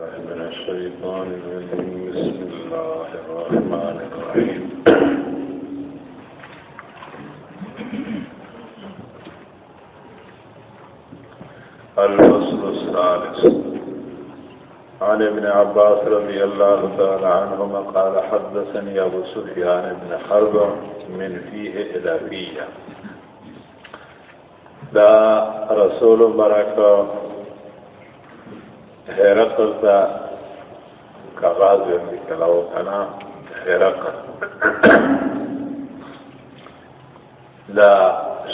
من الشيطان الرجيم. بسم الله الرحمن الرحيم. الفصل الثالث. عن ابن عباس رضي الله تعالى عنهما قال حدثني أبو سفيان بن حرب من فيه إلى فيه. دا رسول برکه حیرقل تا کغاز ورمی کلاو کنا حیرقل دا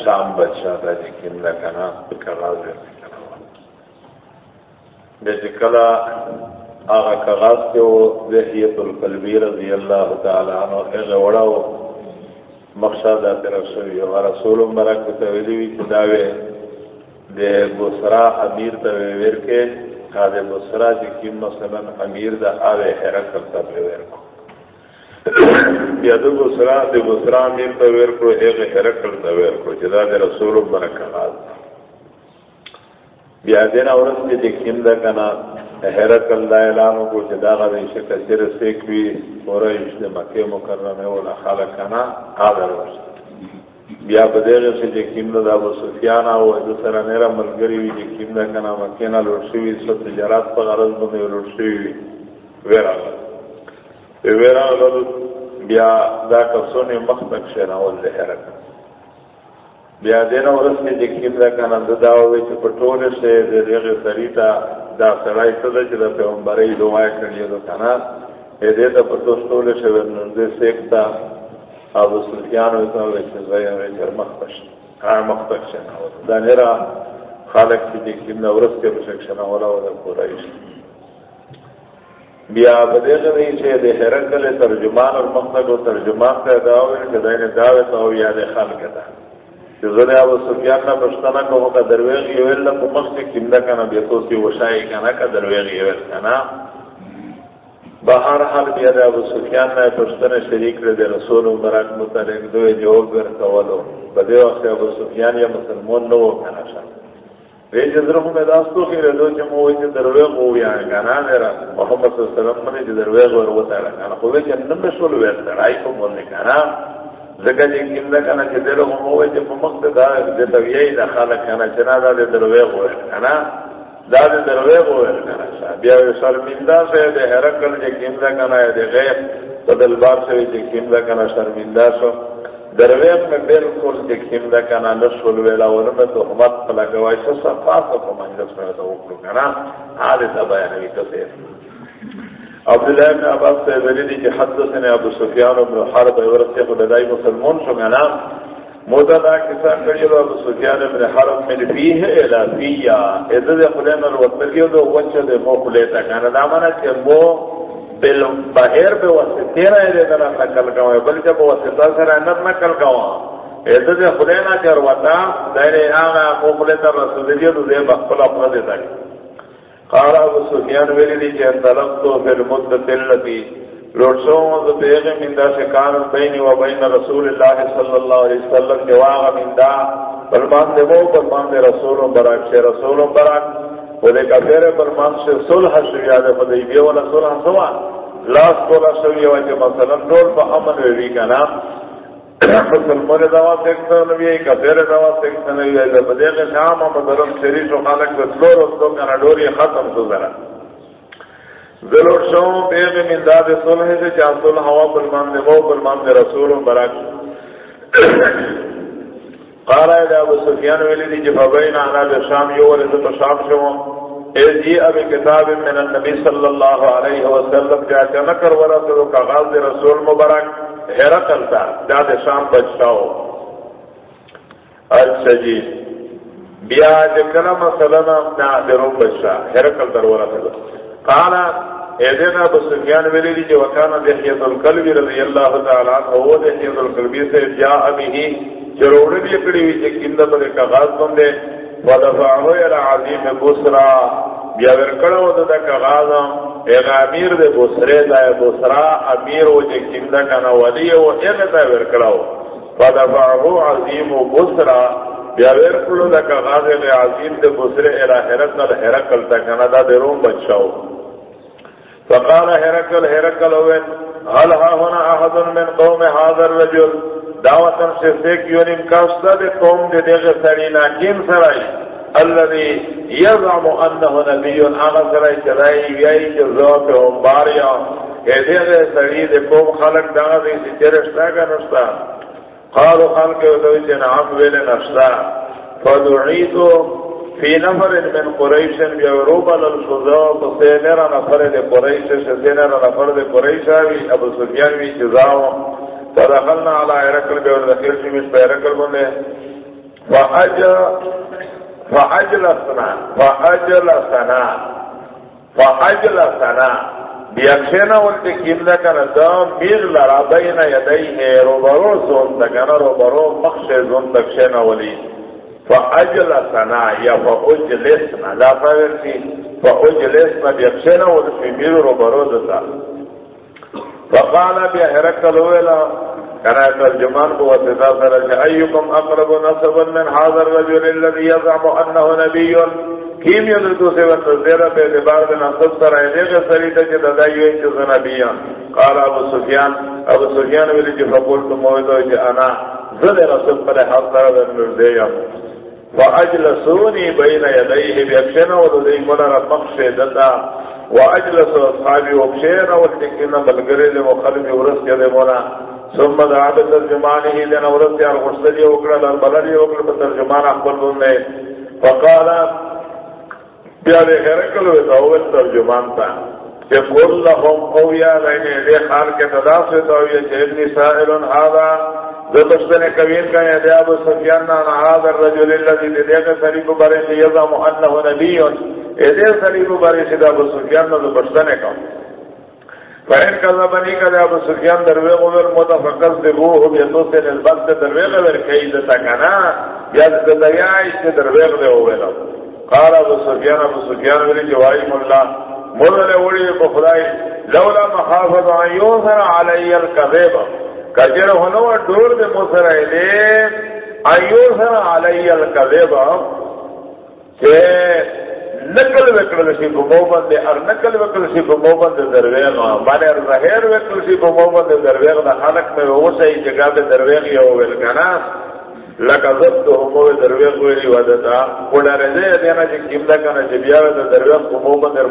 شام بچا دا جی جکن دا کنا کغاز ورمی کلاو دا جکلا آغا کغاز کے وہ ذہیت القلبی رضی اللہ تعالی عنہ اغا وڑاو۔ مقصد آتے رسولی و رسول مرک تولیوی چداوے دے بسرا امیر تویر کے۔ کاده بسرا جی کیم مثلا امیر دا آوے حیرت کرتا بیویر کو۔ یا دو بسرا دے بسرا امیر تا ویر کو، ایغ حیرت کرتا ویر کو، جدا دے رسول برکا غاز بیا دینا ورس کے جی دا کنا حیرت کرتا اعلانو کو، جدا غا دے شکا سر سیکوی پورا اشتے مکہ مکرمے والا خالق کنا آدھر ورس بیا بدیغه چې چې کیم د ابو سفیان او د سره نه ملګری وی چې کیم د کنا مکینا لور شوی ست تجارت په غرض باندې لور شوی ورا ورا بیا دا کسونه مخ تک شنه ول له حرکت بیا دینه ورسې چې کیم کنا د داوي چې په ټوله شه د دغه سریتا دا سړی څه د چې د پیغمبري دوه کړی د کنا دې ته په ټوله شه ورنځ سیکتا ابو سفیان و تو چې زای او چې مخکش هغه مخکش نه را خالق بیا په دې کې چې د هرکل ترجمان او مخکش او ترجمان ته دا چې دا دعوت او یاد خلق ده چې ابو سفیان نه پښتنه کوم کا درویغ یو ول په مخ کې کنه به وشای کنه کا درویغ یو کنه بہر حال بیا دا ابو سفیان نے پشتن شریک رضی رسول مبارک متعلق دو جواب ور کولو بدے وقت ابو سفیان یا مسلمان نو کنا شا وی جزر ہم داستو کی ردو چ مو وی دروے مو یا گنا میرا محمد صلی اللہ علیہ وسلم نے دروے ور وتا کنا خو وی جن نم شول وی ترائی کو مون کنا زکه جی کیم دا کنا چې دلو مو وی چې په مقصد دا د تویې د خالق کنا چې نه دا دروے ور کنا دا دے دروے ہو بیا شرمندہ سے دے حرکل جے کیمدہ کنا ہے دے غیب. بدل بار سے جے کیمدہ کنا شرمندہ سو دروے میں بالکل جے کیمدہ کنا نشول ویلا ورمہ تو حمد پلا گوائی سو صفا سو کو منجلس میں تو اکلو کنا حادثہ بیانوی کسے عبداللہ ابن عباس سے ولیدی جی حدثنے ابو سفیان ابن حرب ورسی خددائی مسلمون شو گنا مودا دا کسا کړی ابو سفیان ابن حرب من فيه الى فيا اذا ذ خلنا الوتريو دو وچ دے مو خلیتا کنه دا معنی چې مو بل بهر به واسطه نه دې دا نقل کاوه بل جب واسطه سره نه نقل کاوه اذا ذ خلنا چر وتا دایره هغه مو خلیتا رسول دې دې بخل خپل دې دا قال ابو سفیان ویلی دی چې انطلقتو فی المدت اللتی لوٹسوں تو پیغ من دا سے بین و بین رسول اللہ صلی اللہ علیہ وسلم کے واغ من دا فرمان دے وہ فرمان دے رسول برک سے رسول برک وہ دے کا پھر فرمان سے صلح شویا دے حدیبیہ والا صلح سوا لاس کولا شویا وجہ مثلا دول پا امن ویوی وی کنا مسلمان دوا سکتا نبی کا پھر دوا سکتا نبی ہے بدیغ شام و مدرم شریف و خالق بسلور و دو کنا ڈوری ختم تو ذرا ذلور شو بیغ من داد صلح سے جا صلح ہوا بلمان دے وہ بلمان دے رسول برک قال اذا ابو سفیان ولی دی جب بین انا بشام یو ولد بشام شو اذ جی ابی کتاب من النبی صلی اللہ علیہ وسلم، جا چنکر ورا تو کاغذ دے رسول مبارک حیرقل تا داد شام بچتاو۔ اچھا جی بیا جکنا مثلا نا درون بچتا حیرقل در ورا تو۔ قال ایدنا ابو سفیان ویلی دی جو وکانا دحیت القلبی رضی اللہ تعالی عنہ وہ دحیت القلبی سے جا ابھی جروڑی بھی اکڑی ہوئی چی کندہ پر ایک آغاز بندے ودفعہو الى عظیم بسرا۔ بیا ورکڑا ہوتا دا کغازا ایک امیر دے بسرے دا بسرا، امیر ہو چی کندہ کنا ولی ہو ایک دا ورکڑا ہو ودفعہو عظیم بسرا۔ بیا ورکڑا دا کغاز ایک عظیم دے بسرے الى حرکل حرکل تا کنا دا دے روم بچاؤ فقال هرقل هرقل وين هل ها هنا احد من قوم هذا الرجل؟ دعوتا سے سیک یونیم کاستا قوم دے دیغ سرینا کین سرائی الذي يزعم انه نبي اغا سرائی چلائی یای جزو پہ ہم باریا اے دیغ سری قوم خلق داغا دے سی چرشتا کا قالوا خلق ودوی جنعام ویلے نشتا. فدعیتو فی نفر من قریش بیوروب للخضاء فسینر نفر دے قریش سینر نفر دے قریش آوی ابو سفیان وی جزاو فدخلنا على عرقل بیور دخیل شمیش پہ عرقل بندے فعجلسنا فعجلسنا فعجلسنا بیاکشینا ولتی کمدہ کنا دا میغ لرا بین یدئی روبرو زون تکنا روبرو مخش زون تکشینا ولید فاجلسنا یا فاجلسنا لا فاورسی فاجلسنا بیخشنا ورسی رو برود تا فقال بیا حرکل ویلا کنا ترجمان کو وسیطا سرش ایکم اقرب نصبا من حاضر رجل اللذی یزعم انه نبی کیم یدر تو سے وقت زیرہ پہ اعتبار دن نصب سر آئے دے سریتا چی ددائیوئی چیز نبیان قال ابو سفیان ابو سفیان ویلی جی فقولتو مویدو چی انا زد رسول پر حاضر دن دے واجلسوني بين يديه بيكشنا ولدي مدر مخش دتا واجلس اصحابي وكشنا وتكنا ملغري لمخلف ورس يد مولا ثم دعا ترجمانه لنا ورس يا المرسل وكرا البلد وكرا ترجمان اخبر نے فقال بیا دے ہرکل وے تو ترجمان تھا کہ قل لهم قویا لین دے حال کے تدا سے تو یہ جن سائل هذا زبشتن کوین کا یہ ابو سفیان نا هذا الرجل الذي لديك سريب بارش يزعم انه نبي اذا سريب بارش ابو سفیان نا زبشتن کا۔ فین کذا بنی کذا ابو سفیان دروے غور متفقل ذبوه بیتو سے نسبت سے دروے غور کئی دتا کنا یا دیا سے دروے غور ہوئے قال ابو سفیان ابو سفیان ولی جوائی مولا مولا نے وڑی بخدائی لولا محافظ ان يوثر علی الكذب کجر ہونو ڈور دے مصر ایلے ایو سر علی القذب کہ نکل وکل سی بمو بندے ار نکل وکل سی بمو بندے درویغ. مانے ار ظہیر وکل سی بمو بندے درویغ دا خلق میں وہ صحیح جگہ دے درویغ یا ہوئے لکنا ویلی ودتا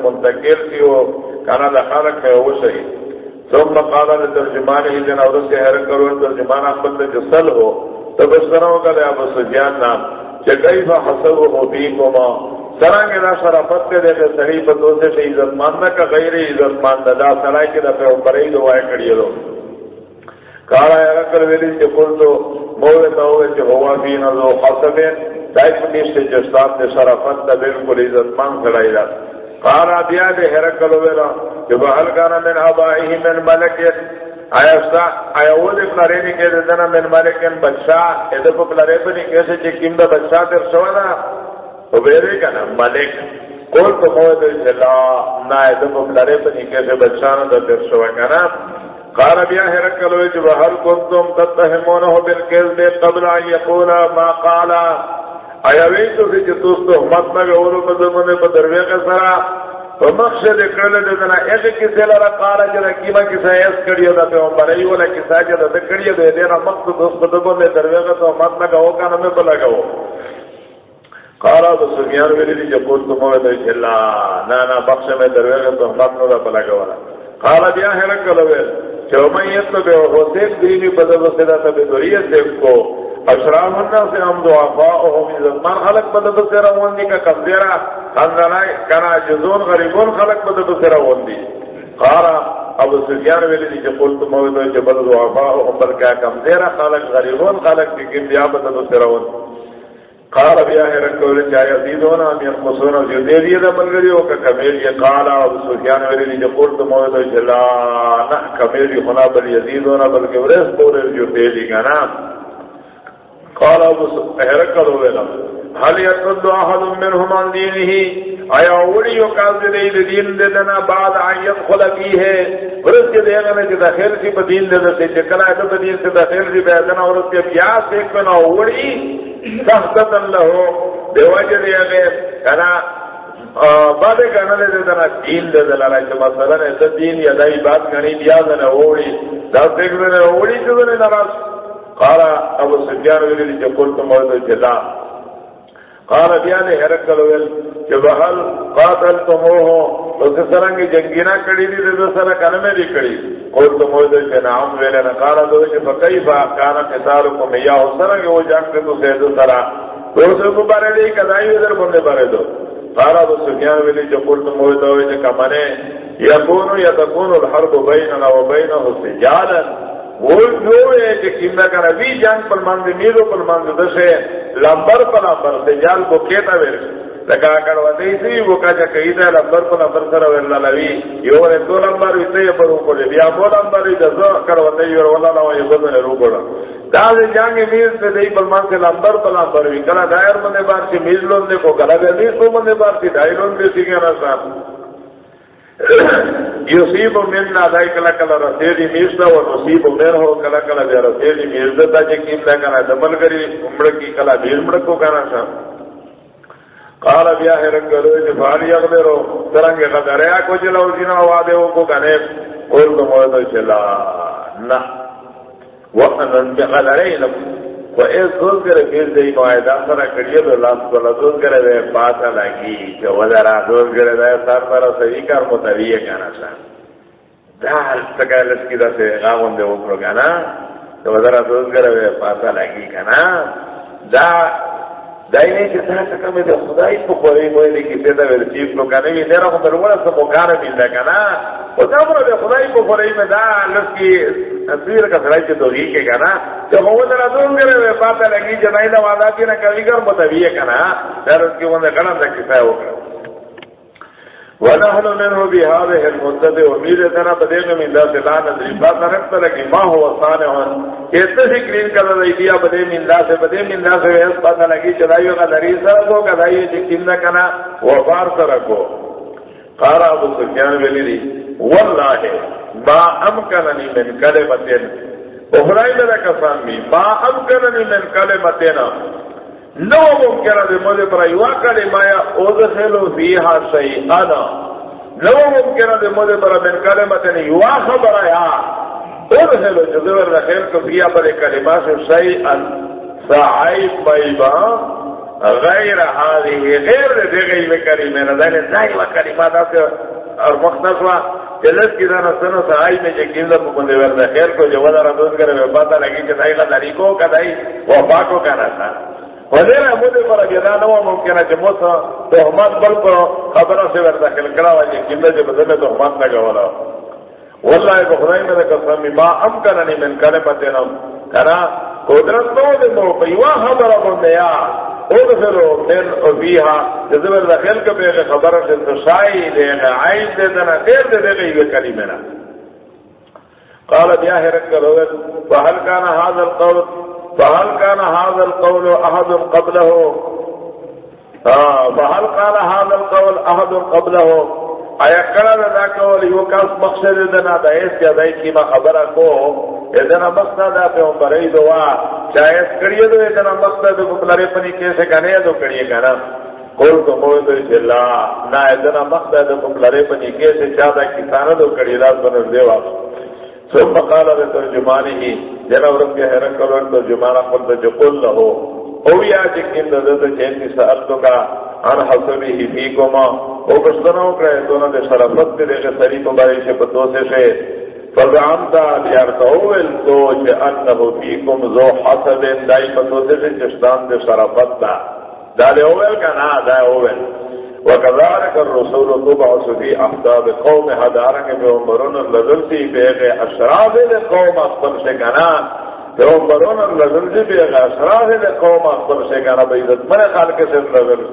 منتقل ثم قال کرو ترجمان جسل کا ابو سفیان نام. کے دا شرافت کے دے سے عزت ماننا کا غیر عزت ماننا دا سرائی کے دا ہی دعائے کارا ہے ویلی سے کل تو موے تا ہوئے کہ ہوا بھی نہ دو خاصبین دائف نیش سے جستان دے شرافت دا بالکل عزت مان کڑائی رہا قارا بیا دے حرکل ویلا کہ بحل کانا من آبائیہ من ملکت آیا سا، آیا وہ دے پلارینی کے دے دنا من ملکن، بچہ ایدے پا پلارے پنی کیسے چی کم دا بچہ تیر شوانا تو بیرے کنا ملک۔ کول تو موے دے، چلا نا ایدے پا پلارے پنی کیسے بچہ نا دا تیر شوانا قارا بیا حرکل ویلا کہ بحل کنتم تتہمونہو بالکذب قبل آن یقولا ما قالا۔ آیا وی تو سی چتوس تو مت نہ گورو مدمنے بدروے کا سرا۔ تو مقصد کڑے دے نا ایک کسی لرا قارا جڑا جی کیما کسا ایس کڑیو دا تے عمر ای ولا کسا جی جڑا تے کڑیو دے دے نا۔ مقصد دوست بدمو نے دروے کا تو مت نہ گو کا نہ بلا گو۔ قارا تو سفیان ویلی دی جی، جو تو مو دے چلا نا نا، بخش میں دروے کا تو مت نہ بلا گو۔ قال بیا ہے رکلو جو میں یہ تو بے ہو، دیکھ دی بھی بدل سے دا تے دوریے کو۔ اشرام اللہ الناس هم ضعفاءهم عزتمان خلق بدد سر وندی کا کمزیرا خندنائی کنا جزون غریبون خلق بدد سر وندی قارا، ابو سفیان ویلی دی کہ قلت مویدو کہ بدد ضعفاءهم بلکہ کمزیرا خلق غریبون خلق کی کم دیا بدد سر وندی قال بیا ہے رکھولی چاہی عزیدونا ام ینقصونا جو دے دیئے دا ملگریو کہ کمیل یہ قال ابو سفیان ویلی دی قلت مویدو کہ لا نح کمیل یہ خنا بل یزیدونا بلکہ ورس پورے جو دے دی گا نا۔ قال ابو هرقل ولا هل يرد احد منهم عن دينه؟ ايا اولي وقال دي دين دنا بعد ان يدخل فيه. ورس کے دیگا نے کہ داخل سی بدین دے سے چکلا ہے تو دین سے داخل سی بیان اور اس کے بیا سے کنا اوڑی تحت له دیواج دے گئے کنا بادے کہنا دے دنا دین دے دلا رہا ہے مثلا ایسا دین یا دائی بات کہنی دیا دنا اوڑی دا دیکھ دنا اوڑی جو دنے نراز قارا ابو سفیان ویلی جو قلت موضوع جدا قارا بیانے حرک کلویل کہ بحل قاتل تموہو تو سے سرنگی جنگینا کڑی دی دے سر کنمے دی کڑی قلت موضوع جدا نعم ویلی نقارا دو کہ فکیفا کانا قتالکم، یا سرنگی وہ جنگ سے تو سید سرا۔ تو سے کو بارے دی کدائی ادھر بندے بارے دو۔ قال ابو سفيان ولي جو قول قلت مويتا وجه كمانه يكون يتكون الحرب بيننا وبينه سجالا وہ جو ہے کہ کا جان پر پر دسے، لمبر پر لمبر سجال کو کہتا ویر لگا کر ودی سی، وہ کہ لمبر پر لمبر سر لوی یو نے دو لمبر ویتے پر کو لے۔ بیا مو لمبر کر ولا بدن رو میر سے پر لمبر پر وی کلا دائر منے بار سے لون دے کو، کلا دے سو منے بار سے دائر لون دے سی صاحب۔ یصیب من نادای کلا کلا رسیدی میشتا و نصیب من ہو کلا کلا بیا رسیدی میرزتا جے کیم دا کنا دمل کری عمر کی کلا بیر مڑکو کنا سا قال بیا ہرنگ گلو جی فاری اغدرو ترنگ غدریا کو جلو جنا وعدے کو کنے قول تو مویدو چلا نا وقتاً بغدرین و ایس دوز کرے پھر دی معاہدہ سرا کریے تو لاس کو لدوز کرے دے پاسا لگی کہ وزارا دوز کرے دے سر پر صحیح کار متویہ کانا سا۔ دا تکا لسکی دا سے غاون دے اوپرو کانا تو وزارا دوز کرے دے پاسا لگی کانا دا دای چې تاسو کومه د خدای په خوري مو نه کې پیدا ور چیف نو کنه وی نه راو وړه سمو کار مې دا کنه او دا مو د خدای په خوري مې دا لسکی تصویر کا سړی چې دوی کې کنه ته هو دا دوم غره په پاته لګي چې نه دا وعده کې نه کوي ګر متویه کنه دا رس کې ونه کړه دا کیسه وکړه ونحن منه بهذه المدد المدة وميرتنا بدينا من ذات لا ندري فاتنقت لك ما هو صانع. ایسے کرین کر رہی دیا بدے من ذات بدے من ذات ویس پاتا لگی چلائیو کا دری سرکو کا دائیو جکیم نکنا وفار سرکو قارا ابو سفیان ویلی دی واللہ ما امکننی من کلمتین اخرائی میرا کسان می ما امکننی من کلمتین نو ممکن ہے مجھے پر ایوا کلمہ یا ادخلو فیہا شیئانا نو ممکن ہے مجھے پر من کلمہ یوا خبر یا ادخلو جزور رخیر کو فیہا پر کلمہ سے شیئا سعیب بائبا غیر حالی غیر دے گئی میں کلمہ ندانے دائی و کلمہ دا سے اور مختص ہوا جلس کی دانا سنو سعائی میں جکیم دا مکندے ورد خیر کو جو ودا ردود کرے میں پاتا لگی کہ دائی غداری کو کا دائی. وفا کو کہنا تھا ودینا مودے پر اگلا نو ممکن ہے کہ موسا تہمت بل پر خبر سے ور داخل کرا وجہ کہ جو بدل تو تہمت نہ گولا والله بخدای میں قسم ما امکننی من کلمتنا کرا قدرت تو دے مو پیوا خبر بندے یا او دھرو من او بیھا جذبر داخل کے بے خبر سے تو دے عین دے دنا دیر دے دے کلمہ قال بیا هرک کرو كان هذا القول فهل كان هذا القول احد قبله؟ فهل قال هذا القول احد قبله؟ ایا کړه دا کول؟ یو کاس مقصد دنا د ایس یا دای کی ما خبره کو. ادنا مقصد دا په عمرې دوا چایس کړی دو ادنا مقصد کو پلارې پني کیسه کنه دو کړی کنه. کول تو مو ته چې لا. نا ادنا مقصد کو پلارې پني کیسه. چا دا کسانه دو کړی راز بنر دیوا ثم قال لترجمانه جناب رب کے حیرت کرو ترجمانہ قلت جو قل لہو او یا جی جکن ددت چینتی سألتو کا عن حسبی ہی فیکوما او بشتنو کرے دونا دے شرفت دے دے سری مباری سے پتو سے سے فزعمتا لیارتاویل تو چے انہو فیکم زو حسب دائی پتو سے سے چشتان دے شرفت دا. دالے اویل کا نا دائے اویل وكذلك الرسول تبعث في احداب قوم هدارك بأمبرون اللذلسي بيغي اشراف لقوم اخبر شكنا بأمبرون اللذلسي بيغي اشراف لقوم اخبر شكنا بيزت من خالق سر لذل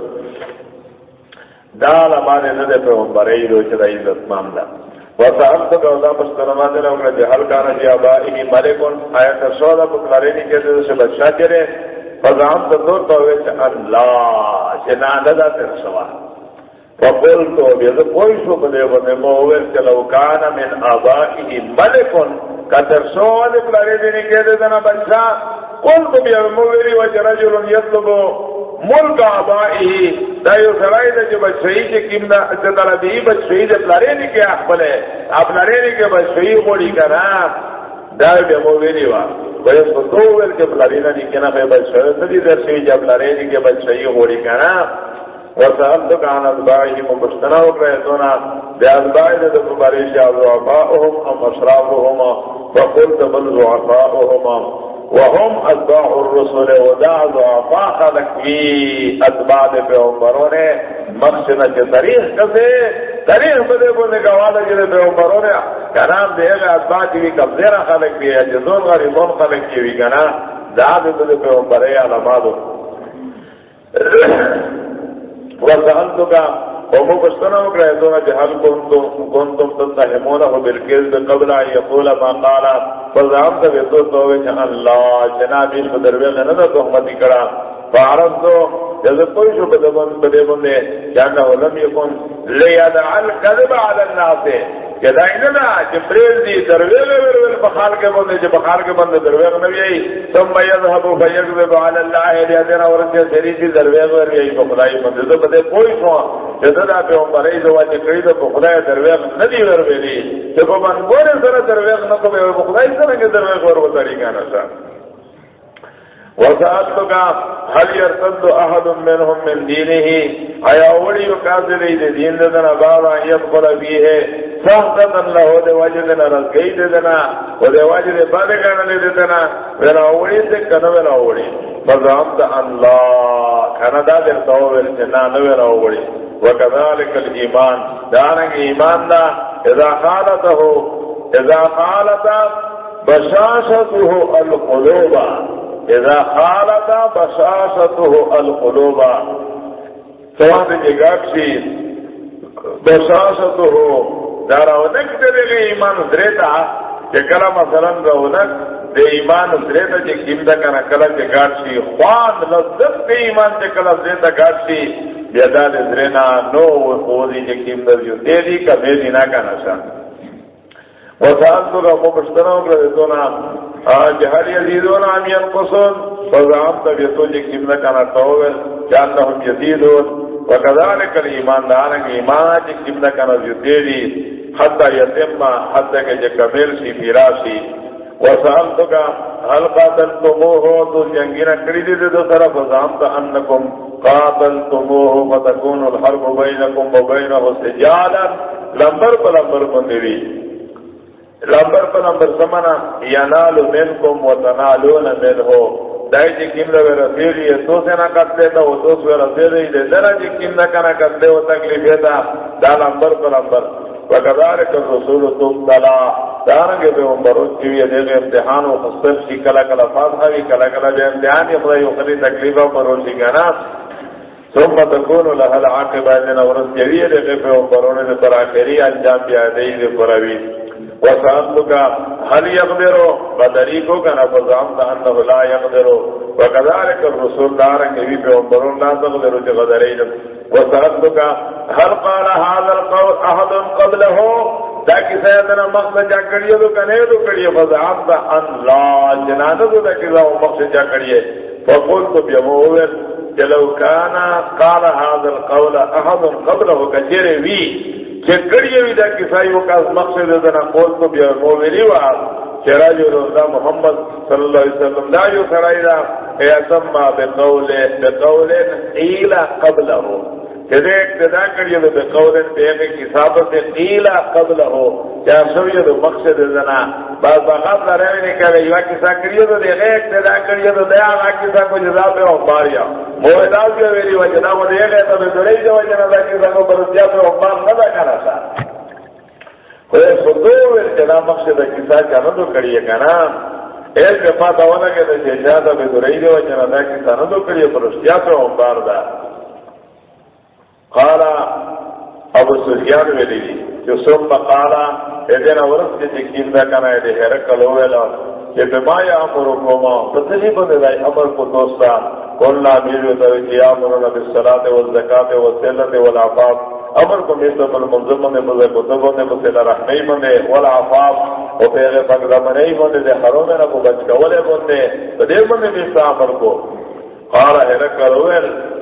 دال مانے ندے پہ امبرئی دو چدا عزت مامدا وسألت قولا مستلمات لوگ جہل جی، کانا جی آبائی ملکن. آیت سودا بکلارینی کے دے سے بچہ چرے فضام تدور تو ہوئے ویچ اللہ جناندہ تر سوال فقلت بيد کوئی شو بده بده مو ور چلو کان من ابائه ملک کتر سوال پلاری دینی کہہ دنا بچا قلت بیا مو وری وجه رجل يطلب ملک آبائی دا یو سرائی دا جو بچوئی چی کم دا جدر دی بچوئی دا پلارے نی کے اخبر ہے آپ لارے نی کے بچوئی موڑی کنا دا بے موویلی وا ویس کو دو ویل کے پلارے نی کنا خی بچوئی سدی در شوئی جب لارے نی کے بچوئی موڑی کنا وسألتك عن أتباعهم ومشتنا وقرأتنا بأتباع ذلك مباريش ضعفاؤهم أم أشرافهم فقلت بل ضعفاؤهم وهم أتباع الرسل ودع ضعفاء خلق في أتباع پیغمبرون مقصنا کے تاریخ کسے، تاریخ بدے بولنے کا وعدہ جلے پیغمبرون. کنام دے گا اتباع کی بھی کبزیرہ خلق بھی ہے جزون غریبون خلق کی بھی کنا دعا بدے پیغمبرے علماتو وسألتك ومو بستنا وكرا جهل كنتم كنتم تتهمونه بالكذب قبل أن يقول ما قال فزعمت بيدو توي جهن الله جنابي بدروي غندا تهمتي كرا فعرضتو جیسے کوئی شو بدے بندے جاننا ولم يكن ليدع الكذب على الناس دا نا، جبریل دی درویل ورول بخال کے بندے جو بخال کے بندے درویغ نبی آئی، ثم یذهب فیکذب علی اللہ لیدنا ورنجے سری دی درویغ ورنجے آئی بخدای بندے، تو بدے کوئی سوا جددا پہ عمر ای دوا چکری جی دا بخدای درویل ندی وربیلی جب من بورے سر درویل نکو، بے بخدای سر کے ورو طریقہ نشا وسألتك هل يرتد أحد منهم من دينه؟ أيا أولي يكاذل إذا دين دنا بعض يدخل فيه. سهتا له دي وجدنا رزقي دنا ودي وجد بادقنا لدنا ولا أولي سكنا ولا أولي فزعمت أن لا كان دا در توبر جنان ولا أولي وكذلك الإيمان. دانك إيمان دا إذا خالته، إذا خالت بشاشته القلوب. اذا خالتا بساستو القلوبا بشاشته القلوب سوان دی گاکشی بشاشته داراونک دی ایمان دریتا کہ کلا مثلا گونک دے ایمان دریتا چی کم دا کنا کلا چی گاکشی خوان، لذت دی ایمان چی کلا دریتا گاکشی بیدا دی درینا نو خوزی چی کم دا جو دے دی کا دے نا کنا شا وسان تو کا مبشتنوں کا دیتونا جہر یزیدون عم ینقصون فضعام تبیتو جکیم نکانا توول جانتهم یزیدون۔ وکذالک الایمان دانک ایمان جکیم نکانا زیدیدی حتی یتم حتی کہ جکمیل سی پیراسی وسألتك هل قاتلتموه تو جنگینا کریدی دے دو طرف۔ وزعمت انکم قاتلتموه فتكون الحرب بینکم وبینه سجالا لمبر پلمبر بندری لمبر پر نمبر سمنا ینال منکم و تنالون من ہو دائی جی کم لے رسیلی ہے تو سے نہ کتلے تا وہ تو سے رسیلی دے. دنا جی کم نہ کنا کتلے وہ تکلیف ہے تا دا لمبر پر نمبر وکذارک الرسول تم تلا. دارنگے بے عمبرون چیوی دے گے امتحان و خصفر شی کلا کلا فاتحہ بھی کلا کلا جے امتحان یہ خدای اخری تکلیفہ پر شی گنا. ثم تكون لها العاقبة لنا ورس جویے جوية لغفة وقرون لتر آخری انجام بیادئی دے قروی وسألتك هل يقدر بدريكو كان فزعمت أنه لا يقدر وكذلك الرسول دارك في بيومبرون لا تقدر جغدرين وسألتك هل قال هذا القول أحد قبله تاکہ سیدنا مقصد جا کریے تو کنے تو کریے فزعمت ان لا جنانہ تو تاکہ مقصد جا کریے فقلت بيموهر جلو کانا قال هذا القول احد قبله کجری وی کہ کڑی وی دا کسائی وہ کا مقصد دنا قول کو بیا مومنی وا۔ چرا جو رضا محمد صلی اللہ علیہ وسلم دا جو سرائی دا۔ اے اسما بقول بقول قیل قبله۔ کہ اقتدا کڑی دے بقول بے کے کتاب سے قیل قبله کیا سو یہ دو مقصد دنا بعد بغض رہے نے کہ یہ کسا کڑی دے دے اقتدا کڑی دے دیا کسا کو جزا پہ او ماریا۔ مولا جو میری وجہ، نہ وہ دے گئے تو دے جو وجہ، نہ کسا کو برتیا پہ او مار نہ کرا تھا کوئی سدو جنا مقصد کسا کا نہ تو کڑی ہے کنا ایک دفعہ دا ونا کہ دے جاتا بے دے جو وجہ، نہ کسا نہ تو کڑی برتیا پہ او مار دا قال ابو سفیان ویلی جو ثم قال اذن ورث کے یقین دا کنا ہے ہے رکلو ویلا کہ بما یا امر کو تسلی بنے دای امر کو دوستا، قلنا میرے تو کہ امرنا بالصلاه والزکات والصلاه والعفاف امر کو میں تو من منظم میں مزے کو تو نے مجھے رحمی منے والعفاف او پیغے پاک زمانے منے دے حرام نہ کو بچ کولے بنے تو دے منے بھی امر کو۔ قال ہے رکلو ویلا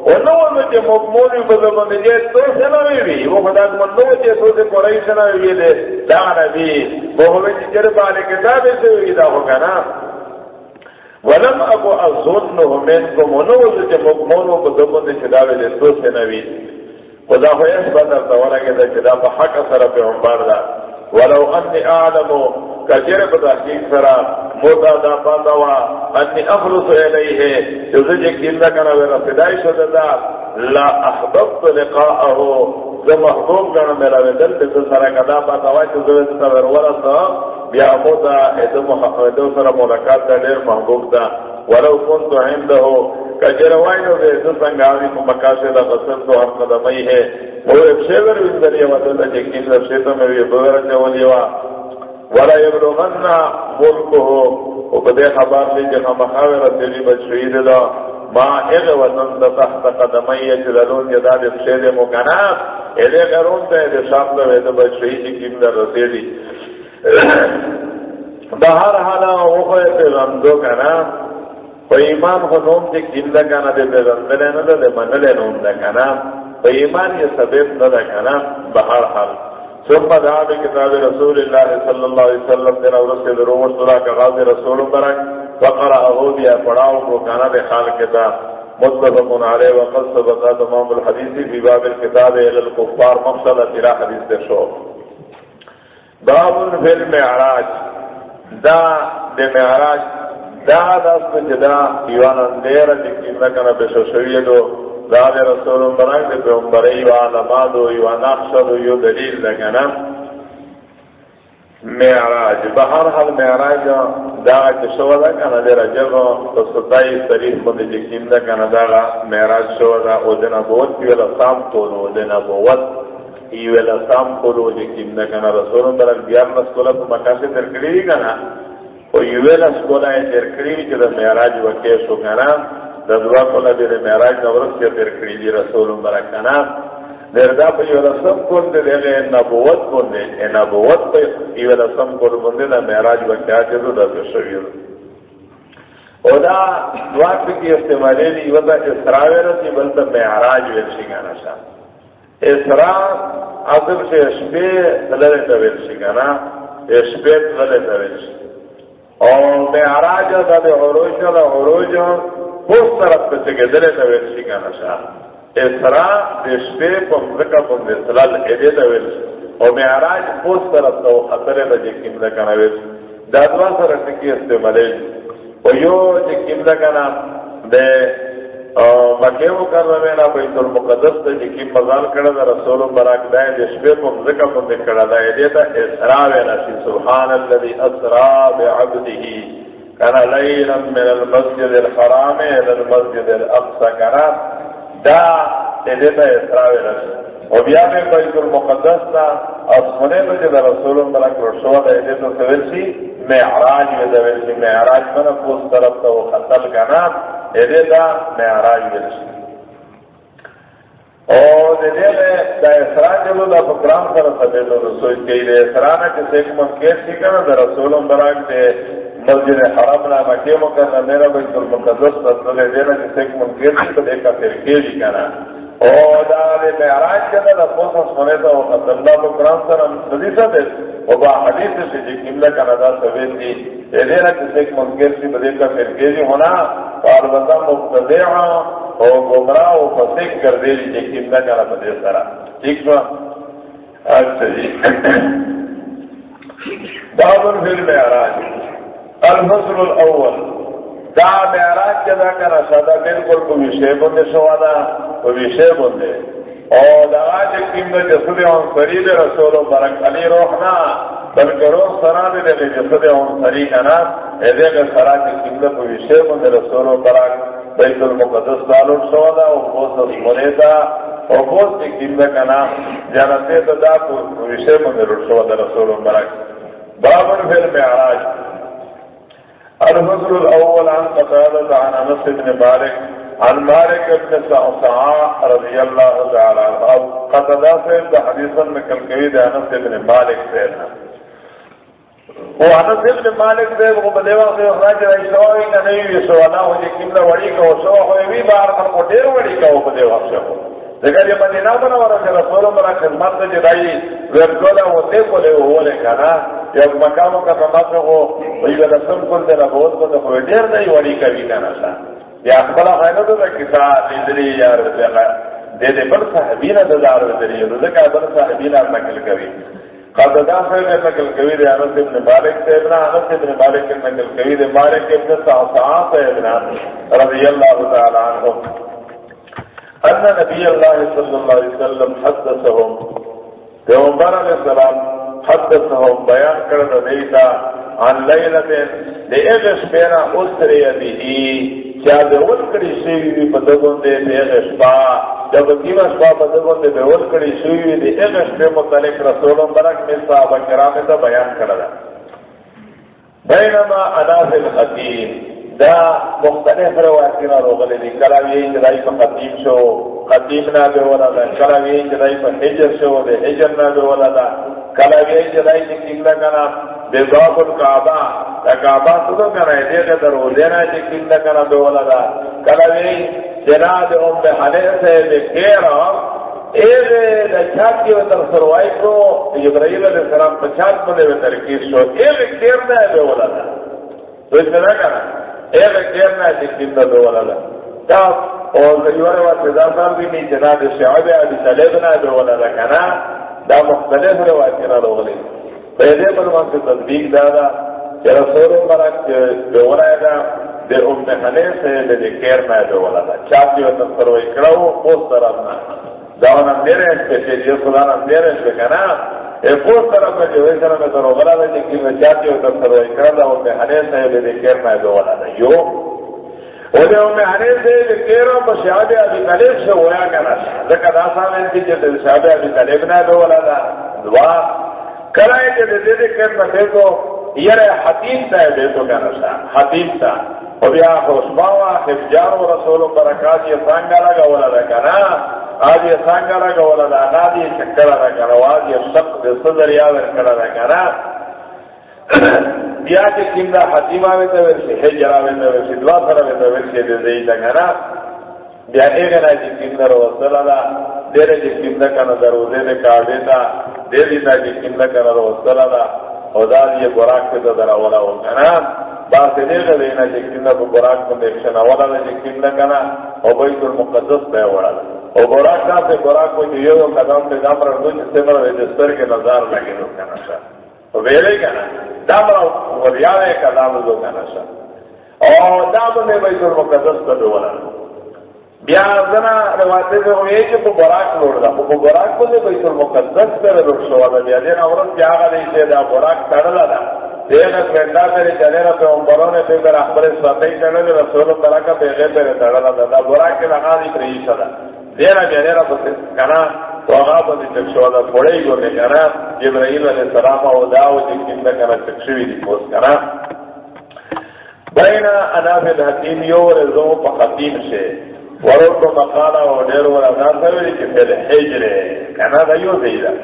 أظنه منكم ونو مجھے مقمولی بزمان جے تو سے نہ بھی وہ خدا کو منو جے تو سے قریش نہ بھی دے دا نبی وہ ہوے جڑ بالے کتاب سے ہوئی دا ہوگا ولم ابو اظن من کو منو جو مقمون کو دبن دے چداوے دے تو سے نبی خدا ہو اس بدر دورا کے دے چدا بحق سر پہ عمر دا ولو ان اعلم کجر بدا کی سرا موتا دا پاندوا ان اخلص الیہ. جو جے کیندا کنا ویرا فدائی شد دا لا احببت لقاءه. ذو محبوب کنا میرا ودل تے سرا کدا پاندوا جو ذو تے ورا بیا مودا ادم محمد سره ملاقات دا ډیر محبوب دا. ولو كنت عنده. کجر وایو دې د څنګه اوی په دا قسم تو هم قدمای ہے او شیور وین دریا وته د یقین د شیطان مې وی، بغیر وا ولا یبلغن ملکه او خبر دې چې ما خاور دې به دا ما اغه وطن د تحت قدمای چې دلون یدا دې شه مو کنا اې غرون ته دې شام ته دې به شهید کیم در رسېدي. بہر حالا وخوی پیغمدو کنا و ایمان خو نوم دی کل کنا دی پیغمدل ندا دی منل نوم دا کنا و ایمان یہ سبب ندا کنا بہر حال. ثم دعا بکتاب رسول اللہ صلی اللہ علیہ وسلم دینا ورسی دی روم سورا کا غاز رسول برک وقرا اہو بیا پڑاو کو کنا دی خال کتاب مطلب علیہ وقت سبقات امام الحدیثی فی باب الكتاب الالکفار مقصد تیرا حدیث دے شو باب فل معراج دا د معراج، دا دا څه دا یوان اندیر د جی کیمه کنه به رسول برنګ د پیغمبري او علماء یو نقشد یو دلیل لګنا معراج. بهر حال معراج دا چې شو دا کنه د رجب او ستای تاریخ باندې چې کیمه کنه دا معراج شو دا او د نبوت ویل سام تو نو د نبوت ایو الاسام کولو جی کم نکنا رسولم برک بیار نسکولا پا مکاسی ترکڑی دی کنا و ایو الاسکولا ترکڑی چی دا میراج وکیشو کنا دا دعا کولا دی دا میراج نورس یا ترکڑی دی رسولم برک کنا در دا پا ایو الاسم کول دی دیگه نبوت کول دی نبوت پا ایو الاسم کول بندی دا میراج وکیاشو دا دا بشویر او دا دعا پکی استعمالی دی و دا اسراوی رسی بلتا میراج ویلشی کنا شاہ اسرا اصل سے اشبے دلے دویل شکنا اشبے دلے دویل شکنا اور میں آراج دا دے عروج دا عروج پوس طرف پہ چکے دلے دویل شکنا شاہ اسرا اشبے پمزکا پم دسلال ایدے دویل شکنا اور میں آراج پوس طرف دا خطر دا جکیم دا کنویل دادوا سر اٹکی استعمالے اور یو جکیم دا کنا دے مکه مکرمه نه، بیت المقدس ته چې کی مزال کړه د رسول برک دای د شپې په ځکه په کړه دای دې ته اسراء ویلا سبحان الذي اسرا بعبده. كان ليلا من المسجد الحرام الى المسجد الاقصى كان دا دې ته اسراء ویلا او بیا په بیت المقدس ته اسمنه ته د رسول برک ورشو دای دې ته سویل شي معراج دې معراج منه پوس طرف ته خطل کنا ایدے دا معراج ورشی او دے دے دے دا اسرا جلو دا پکرام سر سبیلو رسول کئی دے اسرا نا کسی ایک منکیس کی کنا دا رسولم براک دے مسجد حرام نا مکی مکرنا میرا بیت المقدس تا دے دے نا ایک منکیس کی دے کا ترکی جی کنا او دا دے معراج کنا دا پوسا سمنے تا و قد اللہ پکرام سر حدیثہ دے۔ و با حدیث سے جی کملا کنا دا سبیل دی دے دے نا کسی ایک منکیس کی دے کا ترکی جی ہونا۔ البتہ مبتدع او ہاں، گمراہ او فسق کر دے جی جی لی لیکن نہ کرا بدے سرا ٹھیک ہے اچھا جی۔ باب فی المعراج۔ الفصل الاول. دا معراج کدا کرا سادا بالکل کو وشے بندے سوادا کو وشے بندے او دا اج کیم دے جسد اون فرید رسول برک علی روحنا بلکہ روح سرا دے دے جسد اون سری کنا اے دے کہ سرا کی کیم دے کو وشے بندے رسول برک بیت المقدس دالو سوادا او بوس مریدا او بہت کی کیمدہ کنا جانتے تو دا کو وشے من رسول دا رسول بابن فی المعراج. الفصل الاول عن قتادة عن انس بن مالك، عن مالك بن سعصعاء رضي الله تعالى عنه. قتادة سے حدیثا نکل گئی دے انس بن مالک سے وہ انس بن مالک سے وہ بدیوا سے اخراج رہی سوائی کا نہیں یہ سوالا ہو جی کملا وڑی کا وہ سوا ہوئے بھی باہر پر کو دیر وڑی کا وہ بدیوا سے ہو دیکھا یہ مدینہ بنا ورا کہ رسول مرا خدمت سے جدائی ورکولا وہ دے کو لے وہ لے کھانا یا مقاموں کا نماز ہو وہی والا سب کو دے بہت کو تو دیر نہیں وڑی کا بھی کہنا تھا یا اخبلا خیال تو کسا ندری یا دے دے بر صاحبین دار دری رزقا بر صاحبین نقل کبھی قددا سے نقل کبھی دے انس ابن مالک سے ابن انس ابن مالک کے نقل کبھی دے مالک ابن صاحب سے ابن رضی اللہ تعالی عنہ ان نبی اللہ صلی اللہ علیہ وسلم حدثهم. پیغمبر علیہ السلام حدثهم، بیان کرد دیتا، عن لیلت دے اغش پینا اسری ابیہی کیا دے ولکڑی شوی بھی پدگون دے دے اغش جب کیما شپا پدگون دے دے ولکڑی شوی دے اغش پی مطلق رسولم برک میں صحابہ کرامتا بیان کرد بینما اناف الحکیم دا مختلف روایتنا روغلی دی کلاوی جدائی پا قدیم شو، قدیم نا بے والا دا. کلاوی جدائی پا حجر شو دے حجر نا بے والا دا. کلاوی جدائی دی کم لگنا بے ضعف القعبہ دا قعبہ سدو کنا ہے دیکھ در حضینا دی کم لگنا بے والا دا. کلاوی جنا دے ام بے حلے سے بے کیرا ایر دا چھاک کی وطر سروائی کو ابراہیم علیہ السلام پچھاک مدے وطر کیس شو. ایر کیر دا بے والا دا. تو اس میں نہ کنا ایک کیر نہ جکیم دا دو والا دا اور دیوار وقت دا صاحب بھی نہیں جناب شعب ابی طلب نہ دو والا دا کنا دا مختلف روایت کنا دو والا پہلے پر وقت تصدیق دا کہ رسول مرک دو والا دا دے ام حنے سے دے کیر نہ دو والا دا چاپ جو تفسر و اکڑاو اس طرف نہ دا ونم دیرے اس پہ چیزی خدانم دیرے اس پہ کنا ایپوس طرف میں جو ہے میں تو روغلا دا جکی میں چاہتی ہوں تب سروئی کردا ہوں میں ہنے سے بے دے کیر میں دو والا دا یو او ہوں میں ہنے سے بے کیروں پر شعب ابی طلیب سے ہویا کرنا ذکر داسا میں انتی جتے شعب ابی طلیب نے دو والا دا دعا کرائے کہ دے دے کیر میں دے تو یہ حتیم تا ہے دے تو کہنا شاہ حتیم تا او بیا خوشباوا حفجار و رسول و برکات یہ سانگا لگا والا دا کنا آج یہ سانگا لگا والا دا آغاد یہ چکر لگا کنا آج یہ شق دے صدر یاور کنا دا کنا بیا کہ کم دا حتیم آوے تا ورسی حجر آوے تا ورسی دوا سر آوے تا ورسی دے دے دا کنا بیا ایگنا جی کم دا روصل دا، دیرے جی کم دا کنا دا روزے دے کعبے تا دے جی کم دا کنا روصل دا، او دا یہ براک پہ دا در اولا ہو کنا باس دے گا دینا جی کم دا براک پہ دیکشن اولا دا جی کم دا کنا او بیت المقدس پہ اولا او براک دا سے براک پہ جو یو قدم پہ دام رہا دو جس سے مرا رجستر کے نظار لگے دو کنا شا او بیلے کنا دام رہا وریاوے قدام دو کنا شا او دام نے بیت المقدس پہ دو بیا زنا رواتے میں ہوئے کہ وہ براک لوڑ دا وہ براک کو دے بیت المقدس پر لوڑ شو دا بیا دین عورت کیا گا دے سے دا براک تڑلا دا دین کنڈا میرے چلے نا پہ عمروں نے پہ اخبر ساتھ چڑھے دے رسول اللہ کا پہ غیر پہ دا دا براک کے لگا دی پر عیشہ دا دین پہ کنا تو آغا پہ دی شو دا پھوڑے ہی گونے کنا جبرائیل علیہ السلام او داو جی کن کنا چک شوی دی پوس کنا بین اناف الحکیم یو رزو پا خطیم شے ورد مقالا و دیر و رضان سویلی که فیل حجر کنا دا یو زیده.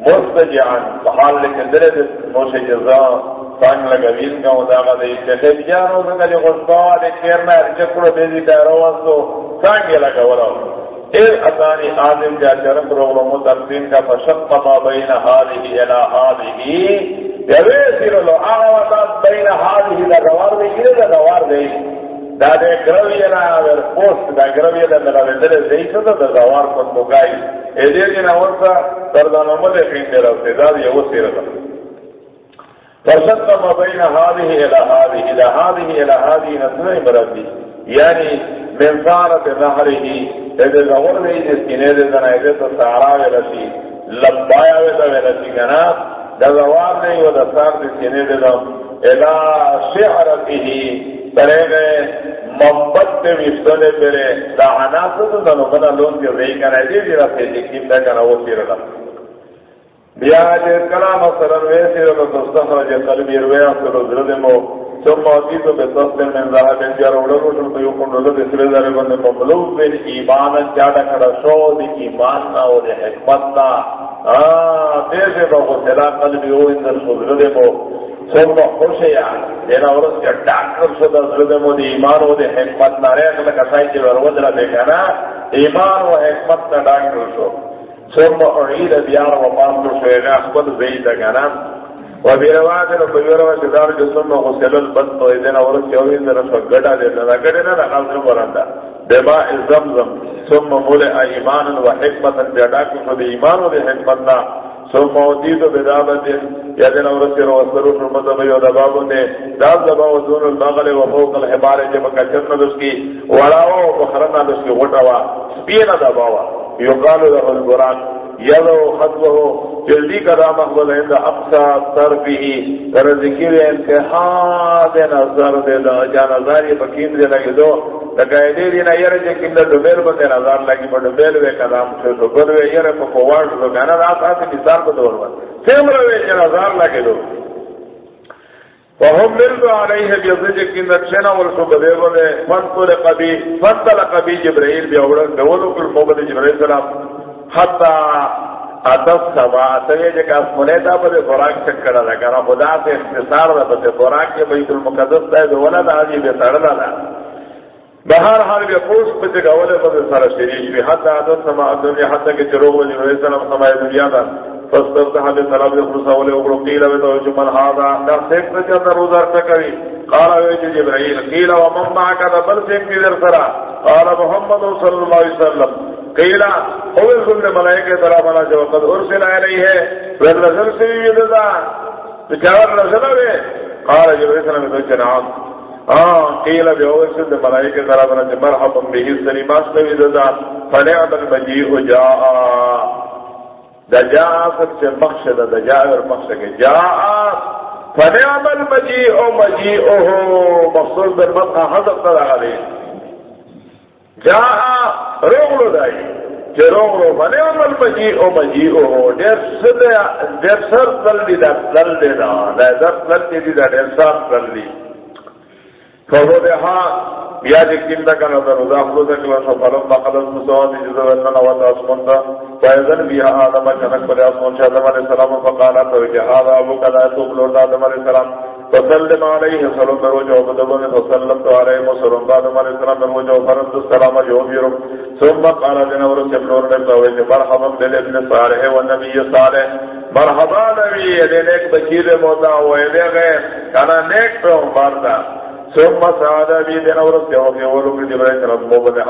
مستجعان بحال لیکن در دل نوش جزا. سانگ لگوین کا و داغا دی چکے بیانو سنگا جو غصباوا دی کیرنا چکڑو دیزی کائروانسو سانگی لگولا ایر اتانی آدم جا چرم روغلو مترسین کا، فشق ما بین حالی الى حالی یوی سیرلو آغا وطاس بین حالی دا گوار دی دا گوار دی. دا دے گروی نا ور پوسٹ دا گروی دا ملا وندر زیت دا دا زوار کو مگای اے دے کہ نا ورسا سردان محمد خین دے رو سے دا یہ وہ سیر دا فرشت ما بین هذه الى هذه الى هذه الى هذه نسنے مرادی یعنی من صارت نهره دے زور دے دے سینے دے دا دے تو سارا ورسی لبایا وے دا کنا دا زوار دے و دا سار دے سینے دے دا الى شعرته طرح محبت پہ ویفتنے پرے دا عناصر دا نمنا لون دی رئی کنا دی دی رفتے جکیم دا کنا وہ تیر بیا جے کنا مثلا ویسی رفت دستخر جے جی قلبی روی اصل زرد مو ثم عزیز بے تصل من ذہب انجار اولر روشن پیو کن رلد اسرے دارے بندے مملوک بین ایمانا جاڑا کڑا شو دی ایمان نا و دی حکمت نا. آہ دیسے با خسلا قلبی ہو اندر سزرد مو ثم خوشیا دینا ورس کے ڈاکٹر شد زرد مو دی ایمان و دی حکمت نا. رے اکلا کسائی چی ورود را دیکھا نا. ایمان و حکمت نا ڈاکٹر شو ثم اعید دیار و پاسر شو اگا اخبت زید گانا و بی روایت رو بی روایت دار ثم غسل البت و دینا ورس کے اوین در شو گڑا دینا نا گڑا نا نا بما زمزم، ثم مولع ایمانا و حکمتا بیاداکو شد ایمان و دی حکمت نا. سو موتی تو بدابت یا دن اورسی رو اصدرو شرمت نے داب دباو دون المغل و فوق الحبار جب کچر ندس کی وڑاو و خرن ندس کی غٹوا سپین دباوا. یقالو ده القرآن یلو خطوه جلدی کرا مخبل عند اقصى طرفه در ذکر انتحاد نظر دے، دا جا نظر یہ دے لگی دو لگای دے دینا یر جے کم دے دوبیل بندے نظر لگی با دوبیل وے کلام شو شو بلوے یر پا قوار شو گانا دا آسا مثال کو دور بند سیمر وے جے نظر لگی دو۔ وهم مردو علیہ بیزد جکن دکشنا ورسو بدے بندے فنطل قبی فنطل قبی جبرائیل بیاورن دولو کل موبد جبرائیل سلام. حتی ادب سوا اتوی جے کہ اسمنے دا بدے خوراک چکڑا دا کنا خدا سے اختصار دا بدے خوراک کے بیت المقدس دا دو ولا دا آجی بے سڑا دا بہر حال بے پوس پتے گولے بدے سارا شریش بھی حتی ادب سوا دنیا حتی کہ چروگ ولی علیہ السلام سمائے دنیا دا. فاستفتح بسلام يخلص أولي أخرى قيل بتوجه من هذا؟ دا سيك نجد روزار تكري قال ويجي جبرائيل قيل ومن معك؟ دا بل سيك نجر سرا قال محمد صلى الله عليه وسلم. قيل هو الظلم ملائكة طرفنا جو قد أرسل عليه. والرسل سيوي دا بجاور رسل به. قال جبرائيل سلام يتوجه نعم. آه، قيل بهو السد ملائكة طرفنا مرحبا به السليمات سيوي دا فنعم المجيء جاء. دا جا آسد چه مخش دا دا جا اور مخش کے جا آس فنعم المجیع مجیعه، مخصوص در مدخا حضر تا دا غلی جا روغلو دائی. چه روغلو فنعم المجیع مجیعه، دیر سر دیر سر تلدی دا تلدی دا. در تلدی دا دیر سر تلدی فهو دہا بیا جی کم دا کنا دا رضا خلو دا کلا شفرم با قدس مسوان دی جزا ورنن و تا اسمون دا فایزن بیا آدم چنک پر اسمون چا آدم علیہ السلام فقالا تو جی آدم ابو کدا تو بلور آدم علیہ السلام فسلم علیہ سلام در وجہ بدبن فسلم تو علیہ مسلم دا آدم علیہ السلام در وجہ فرد السلام جو بیرم ثم قال دین اور سے نے تو جی مرحبا دل ابن صالح و نبی صالح مرحبا نبی دین ایک بشیر موتا ہوئے دے گئے کنا نیک پہ مارتا ثم سعاد بي دين اور سے ہو گئے وہ لوگ جبرائیل کرم وہ بنے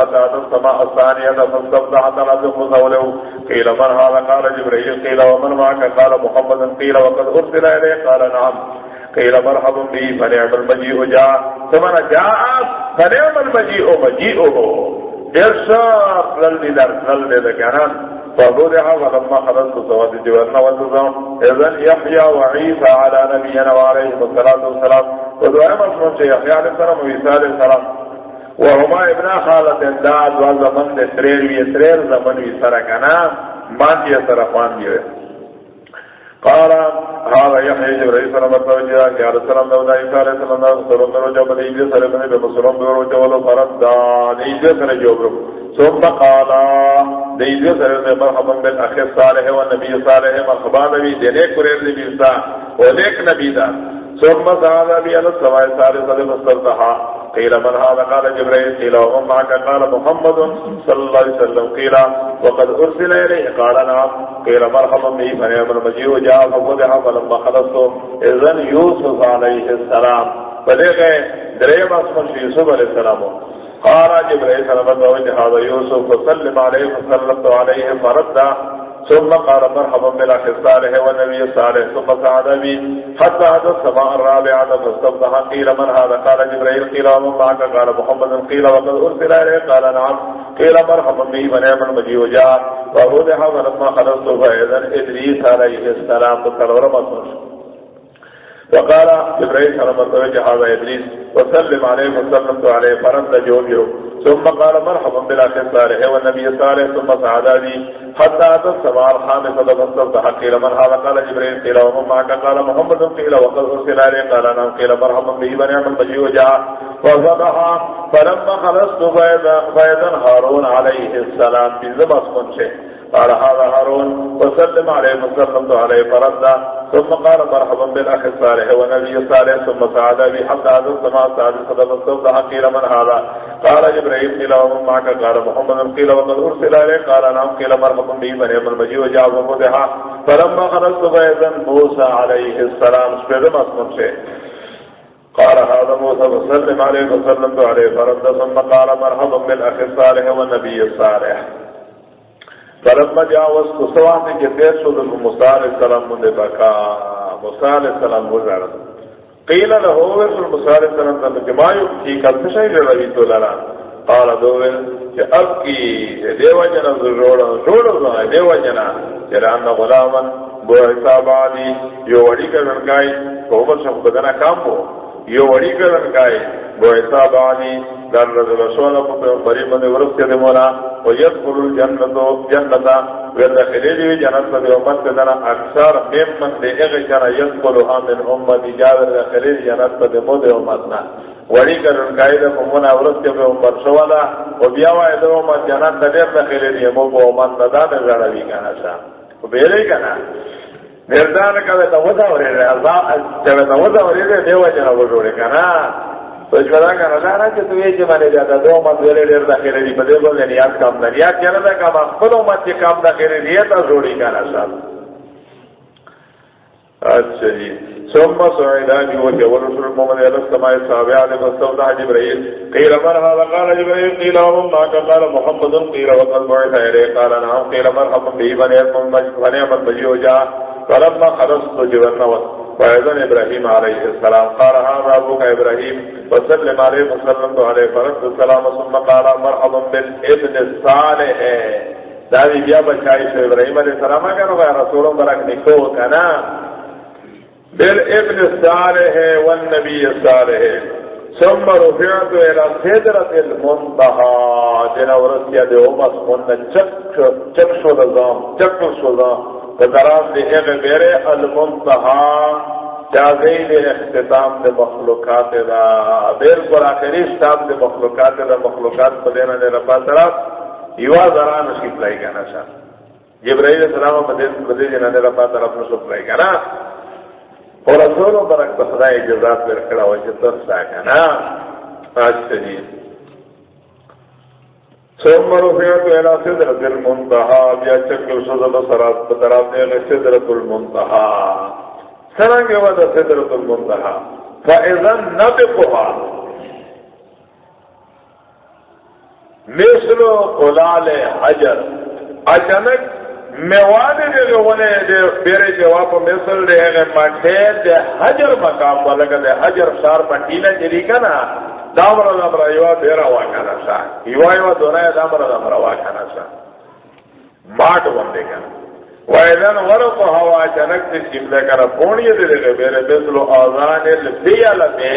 الثانية فاستفتح حتى لازم مزوله. قيل من هذا؟ قال جبريل. قيل ومن معك؟ قال محمد. قيل وقد أرسل إليه قال نعم. قيل مرحبا بي. فنعم المجيء جاء. ثم جاء. فنعم المجيء. مجيئه. ارشاق للي در للي ذكران فضرها ولما خلصت سواد جوارنا والنظام اذن يحيى وعيسى على نبينا وعليه الصلاة والسلام. ودعا مصمم سے یحیاء علیہ السلام و عیسیٰ السلام. وهما ابن خالت انداد والزمن دے تریر زمن وی مان دیا سرفان دیوے قال هذا يحيى جبريل صلى الله عليه وسلم يا رسول الله دعا عيسى عليه السلام صلى الله عليه وسلم يجي سر بني بمسلم بيرو جولو فرد يجي سر جوبرو ثم قال يجي سلام مرحبا بالاخ الصالح والنبي الصالح مرحبا نبي دينك قرير نبي صالح وليك نبي دا۔ ثم سعد بي على السماء الثالثة فاستفتحا قيل، من هذا؟ قال جبريل. قيل، ومن معك؟ قال، محمد صلى الله عليه وسلم. قيل، وقد أرسل إليه قال، نعم. قيل، مرحبا به فنعم المجيء جاء ففتح، فلما خلصت إذن يوسف عليه السلام. فلقى دريم اسمه يوسف عليه السلام. قال جبريل صلى الله عليه وسلم هذا يوسف. فسلم عليه، فسلمت عليه فرد ثم قال مرحبا بالاخ الصالح والنبي الصالح ثم سعد بي حتى هذا السماء الرابعة فاستفتح قيل من هذا؟ قال جبريل قيل ومن معك؟ قال محمد. قيل وقد أرسل إليه قال نعم. قيل مرحبا به جی ونعم المجيء جاء ووضح ولما خلصت فإذا إدريس عليه السلام فقال ورمى وقال جبريل صلى الله عليه وسلم هذا إدريس وسلم عليه وسلم عليه فرد جوبيو ثم قال مرحبا بالاخ صالح والنبي صالح ثم سعد لي حتى اتى السماء الخامسة فصلت حقيل من هذا. قال جبريل قيل ومن معك؟ قال محمد، قيل وقد ارسل عليه قال نعم، قيل مرحبا به ونعم المجيء وجاء فصدها فلما خلصت فاذا هارون عليه السلام في زمس شيء قال هذا هارون، وسلم عليه وسلم عليه فرد ثم قال مرحبا بالاخ الصالح ونبي صالح ثم سعد بي حتى هذا السماء سعد، صدق الصوت قيل من هذا. قال جبرائيل قيل ومن معك؟ قال محمد، قيل وقد ارسل عليه قال نعم، قيل مرحبا به من يوم المجيء وجاء ومدها فلما خلصت فاذا موسى عليه السلام سبيد مسلم شيء. قال هذا موسى، وسلم عليه وسلم عليه فرد ثم قال مرحبا بالاخ الصالح والنبي الصالح. فلما جاوزت سواته کې تیر شو د موسی عليه السلام باندې بکا موسی عليه السلام وزار قيل له هو رسول موسی عليه السلام ته چې ما یو کی کله شي تو لرا قال دوول چې اب کی دیو جنا جوړو جوړو دیو جنا. چې ران غلامن بو حساب علی یو وړي کړنګای په عمر څخه بدنا کام وو یو وڑی وړي کړنګای بو حساب علی در رسول الله په پیغمبري باندې ورسته دی مولا او يدخل الجنه جنتا ودخل دی جنت په امت دنا اکثر ممن دی هغه جنا يدخلها من امه جابر دخل دی جنت په مو دی امت نه وړي کړه قاعده په مونږه ورسته په عمر شوالا او بیا وای دی امت جنت د ډېر دخل دی، مو په امت نه دا نه؟ غړوي کنه شا دا وځه دا وځه تو دا نه دا دی دا صاحب اچھا جی ثم سعيدا جو جو رسول محمد صلى الله عليه وسلم عليه وسلم جبريل. قيل مرحبا قال جبريل. قيل وما قال محمد. قيل وقد بعث اليه قال نعم. قيل مرحبا به بني من بني وجاء فلما خلصت جبرنا فاذن ابراهيم عليه السلام. قال هذا ابوك ابراهيم وسلم عليه وسلم عليه فرد السلام. ثم قال مرحبا بالابن الصالح. داوی بیا بچائی سے ابراہیم علیہ السلام. کہنا گیا رسول برک نکو کنا بالابن الصالح والنبی الصالح ثم رفعت الى صدرة المنتهى جنا ورسیا دے اومس من چک چک شو دزام چک شو دزام بدران دے اغ میرے المنتہا. جازئی دے اختتام دے مخلوقات دا. دیر پر آخری شتاب دے مخلوقات دا. مخلوقات پا دینا دے رفا طرف. یوا ذران شکل لائی گانا شا جبرائیل السلام مدین مدین جنا دے رفا طرف نشکل لائی گانا. اور رسولوں برک بخدای جزات پر کڑا وجہ ترسا گانا آج تجید ثم رفعت الى سدرة المنتهى، بیا چکل شد بسرات بطرات دیگه سدرة المنتهى. سرنگ ودا سدرة المنتهى؟ فاذن نبقها مثل قلال حجر. اچانک میوانے دے گونے دے بیرے جواب مثل دے گے مٹھے دے حجر مقام والا دے حجر شار پٹینا جری کا نا دامر دامر یوا بیرا واکانا سا یوا یوا دونا دامر دامر واکانا سا ماٹ بندے کنا ویدن ورق ہوا جنک سے سمدے کنا پونی دے دے بیرے مثل آزان الفیل دے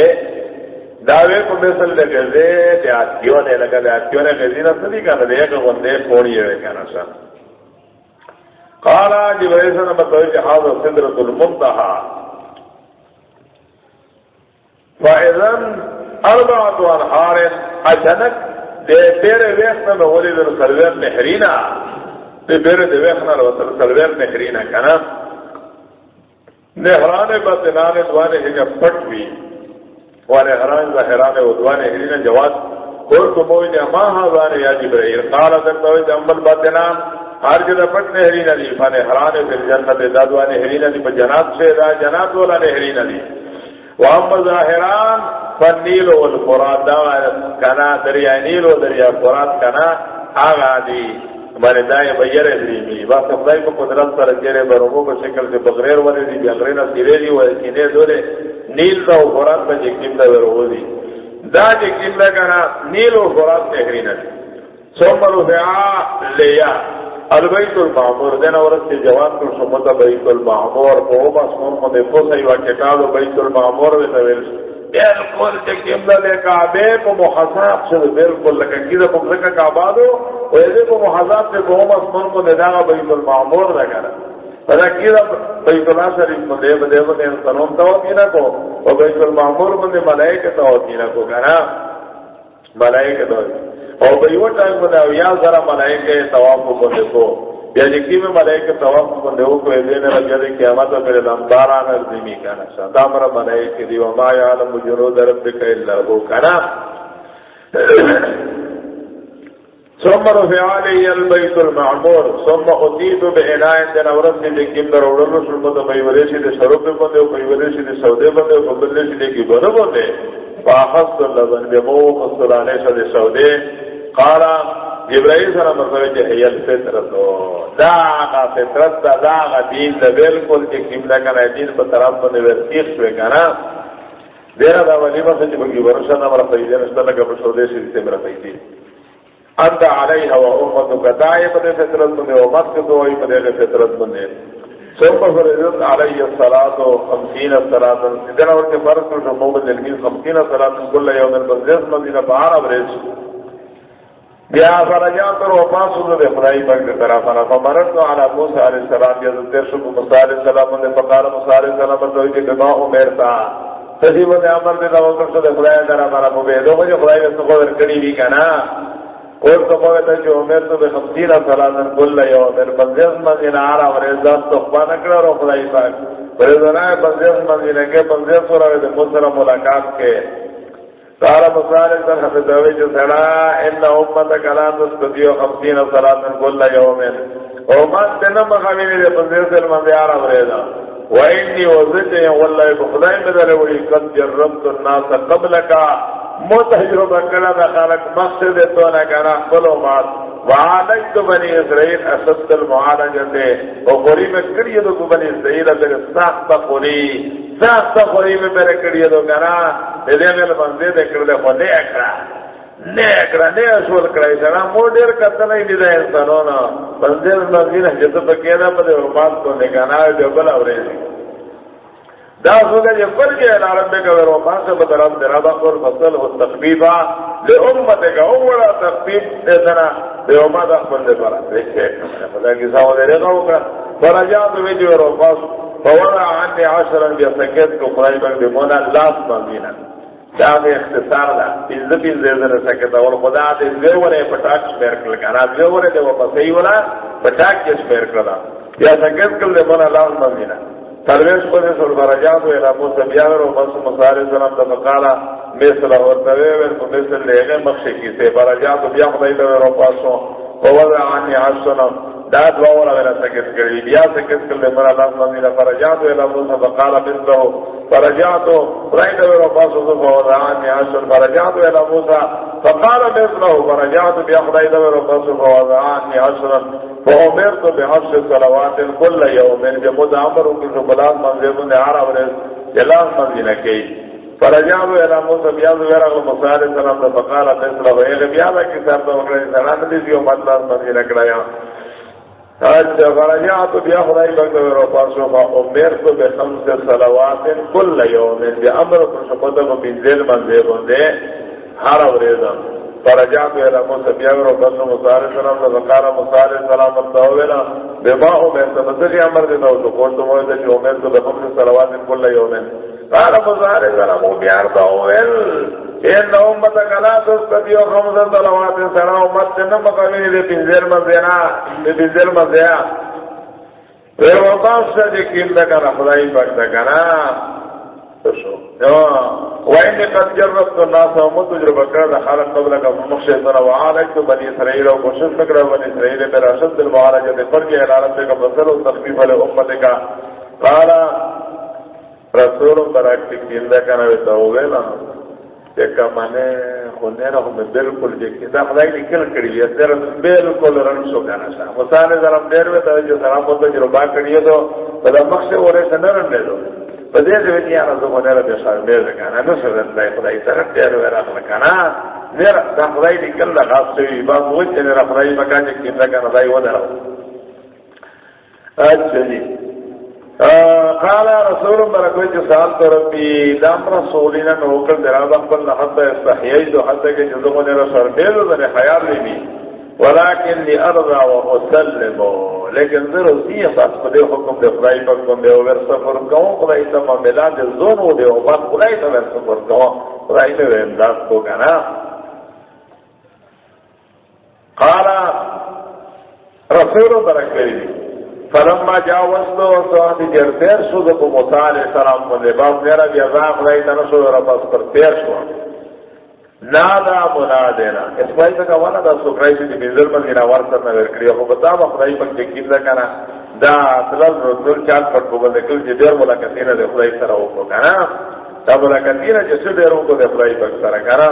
داوے کو مثل دے گزے دے آتیو دے لگا دے آتیو دے گزینا سدی کنا دے ایک بندے پونی دے کنا سا قالا جبریسن بطوئی جہاز صدرت المنتحا فإذن اربعت انہار اچانک دے تیرے ویخنا میں ولی در سلویر نحرینا دے بیرے دے ویخنا در سلویر نحرینا کنا نحران بطنان دوانے ہجا پٹ بھی وانے ونحران ظاہران ودوانے ہجا جواد اور قلت موجد ما هذان یا جبرائیل قال دکتوید امبل بطنان ہر جدہ پٹ نے ہری ندی فن نحرینا دی فنحران فی الجنت دادوانے ہرینا دی جنات سے دا جنات والا نے نحرینا دی واما ظاهران فنیل و الفرات دا کنا، دریا نیل و دریا فرات کنا، آغا دی، مانے دائیں بیر ہری ادریمی باس خدای کو قدرت سر جیرے برمو کو شکل سے بغریر والے دی بغرین سیرے دی و سینے دولے۔ نیل دا و فرات با جکیم دا برمو دی۔ دا جکیم دا کنا، نیل و فرات نہرین دی سومر فعا لیا البیت المعمور دینا ورس کے جوان کو سمتا بیت المعمور کو بس من من پوسا یوا کتاب بیت المعمور وی نویل بالکل چې کیملا له کعبه په محاسب سره بالکل لکه کیده په ځکه کعبه دو، او دې په محاسب ته کوم اسمن کو نه بیت المعمور دا کړه دا کیده بیت الله شریف په دې باندې باندې انسانو ته وکینا کو او بیت المعمور باندې ملائکه ته وکینا کو کنه ملائکه ته او په یو ټایم باندې یا زرا ملائکه ثواب کو بندے کو. بیا جکی میں ملائک ثواب کو دیو کو دین رجا دے قیامت پر لمباران ارزمی کنا شتا مر ملائک دی و ما یعلم جنود ربک الا هو کنا ثم رفع علی البیت المعمور، ثم اتیت بعناء دن اورت دی کیم در اورلو شرم تو بای ولے دے شروع پہ بندے او بای ولے دے سودے بندے او بندے سی دے کی بڑے بندے فاحس لبن بمو صلانے سے سودے قال جبرائیل سره مطلب چې هي الفطرت دا هغه فطرت دا دا هغه دین دا بالکل چې کیم دا کنه دین په طرف باندې ورتیخ شوی کنه ډیر دا ولی ما چې بګي ورشه نه مرا پیدا نشته، لکه په شودې سي ته مرا پیدا انت علیها و امتک دای په فطرت باندې، او مت کو وي په دې فطرت باندې. ثم فرضت علی الصلاه 50 صلاه اذن اور کے فرض کو موږ د 50 صلاه کله یوم البذر مدینه بهار اورېږي بیا فرجات رو پاسو دے خدای پاک دے طرف انا فمرت علی موسی علیہ السلام، یا دیر شو موسی علیہ السلام نے فقال موسی علیہ السلام تو کہ بما عمر تا. سجی بنے دے دو کر دے خدای دے طرف انا مبے دو مجھے جی خدای نے تو خبر کڑی بھی کنا. اور تو کوے تے جو عمر تو بے خمسین صلات کل یوم بنزل من ارا اور عزت تو پانا کرا رو خدای پاک. پر دنا بنزل من کے بنزل سورہ دے مسلم ملاقات کے. قال مصالح تن حفظ دوی جو سڑا ان امتک لا تستطيع 50 صلاه کل يوم. امت تنم خمين دے بنزل سے من امریدا وريدا واني وزت والله بخدای مدل وی قد جربت الناس قبلك. متجربه کړه دا خلق مقصد ته نه کړه خپل مات وعالجت بني اسرائيل اشد المعالجه وقري میں کڑی دو بني اسرائيل در سخت قري سخت قري میں پر کڑی دو کرا دے دے میں بندے دے کڑے خو دے اکرا نے اکرا نے اصول کرائی سنا موڈر کتن ہی دی انسانوں نا بندے مدینہ جت پکیدا پدے مات کو نے کنا جو بلا ورے اورے دا سوگا جی فرق ہے العرب میں کہ وہ پاس سے بدرم درابا اور فصل ہو تخفیفا لے امت کا اولا تخفیف دے سنا بے امت اخبر دے پارا دیکھے خدا کی ساو دے رہا ہوگا فرجات میں جو رو پاس. فوراً عنی عشرن بیا سکت کو خدای پاک دے مونا لاس باندینا دا دے اختصار دا پینز پینز دے زر سکتا اور خدا دے زیورے پٹاک شمیر کل کنا زیورے دے وہ پسی پٹاک شمیر کل یا سکت کل دے مونا لاس باندینا تلویش پر سر برجات ویلا موسیٰ بیاور و بس مصار سلام دا فقالا مثل ورطویور کو مثل لیغے مخشی کی سے برجات و بیا خدای دویر و پاسو ووضع عنی عشنا دا دواورا ویلا سکت کری. بیا سکت کر من اللہ مدینہ فرجات ویلا موسیٰ فقالا مثلو فرجات و خدای دویر و پاسو ووضع عنی عشنا فرجات ویلا موسیٰ فقالا مثلو فرجات بیا خدای دویر و پاسو ووضع عنی عشنا فعمر تو بحفظ صلوات کل یومین یعنی جب مدہ عمر کی جو بلاد منزل نے آرہ ورز جلال منزل کی. فرجاب الى موسى بياض غير المصار السلام ده فقال مثل غير بياض کی سر تو وغیرہ سلام دی جو مطلب منزل کرایا اچھا فرجاب بیا خدای بغد و پاسو ما عمر تو بخمس صلوات کل یوم یومین بامر کو شپد کو منزل منزل دے ہر ورز فرجعت الى موسى بيامر وقصر مصار السلام فقال مصار السلام الدولا بما امرت فسخي امر دي نو قلت موسى جو امرت بخمس صلوات كل يوم قال مصار السلام بيار دولا ان امتك لا تستطيع خمس صلوات سلام، امت نم قوين دي بنزل مزينا بنزل مزينا پھر وہ بات سے جو کیم دکا رفضائی پاک دکا نا وإن قد جربت الناس ومتجرب كذا خالق قبلك فمخشي سنة وعالجت بني إسرائيل وكشف فكرة بني إسرائيل من أشد المعالجة فرجع إلى ربك بصر وتخفيف لأمتك قال رسول براك كيندا كان بتوغينا کہ مانے ہونے رہو میں بالکل جے کتا خدای نکل کری ہے در بالکل رن سو کنا سا مثال ذرا دیر میں تو جو سلام ہوتا جو با کری تو بدا مخشے سے نہ رن دے دو بدے دے نیا نہ تو نے رب شاہ میں دے کنا نہ سو دے خدای طرف دے رو رہا میرا دا خدای نکل لگا سی با وہ تے میرا خدای مکان جے کتا کنا دای و اچھا جی قال رسول برکوی چه سال تو ربی، دام رسولینا نوکل دراد اقبل حتی استحیی دو حتی که جزو من رسول بیدو دن حیال لیمی ولیکن لی ارضا و اسلمو لیکن ذر اسی احساس پدے حکم دے، خدای پاک بندے اوور سفر کون، خدای تا معاملات دے زونو دے اوور خدای تا ور سفر کون۔ خدای تا امداد کو کنا قال رسول برکوی فلما جاوزتو سوات جر تیر شو دکو موسیٰ علیہ السلام کو باپ میرا بھی عذاب لائی تنسو در پاس پر تیر شو. نادا منادینا. اس بائی تکا وانا دا سکرائی سی دی بینزل من دینا وارسر نگر کری اخو بتا مخدائی پک جکیم دا کنا دا اصلال رسول چال پٹ کو بلد کل جی دیر ملاکتین دے خدای سر اوکو کنا دا ملاکتین جسی دیر اوکو دے خدای پک سر کنا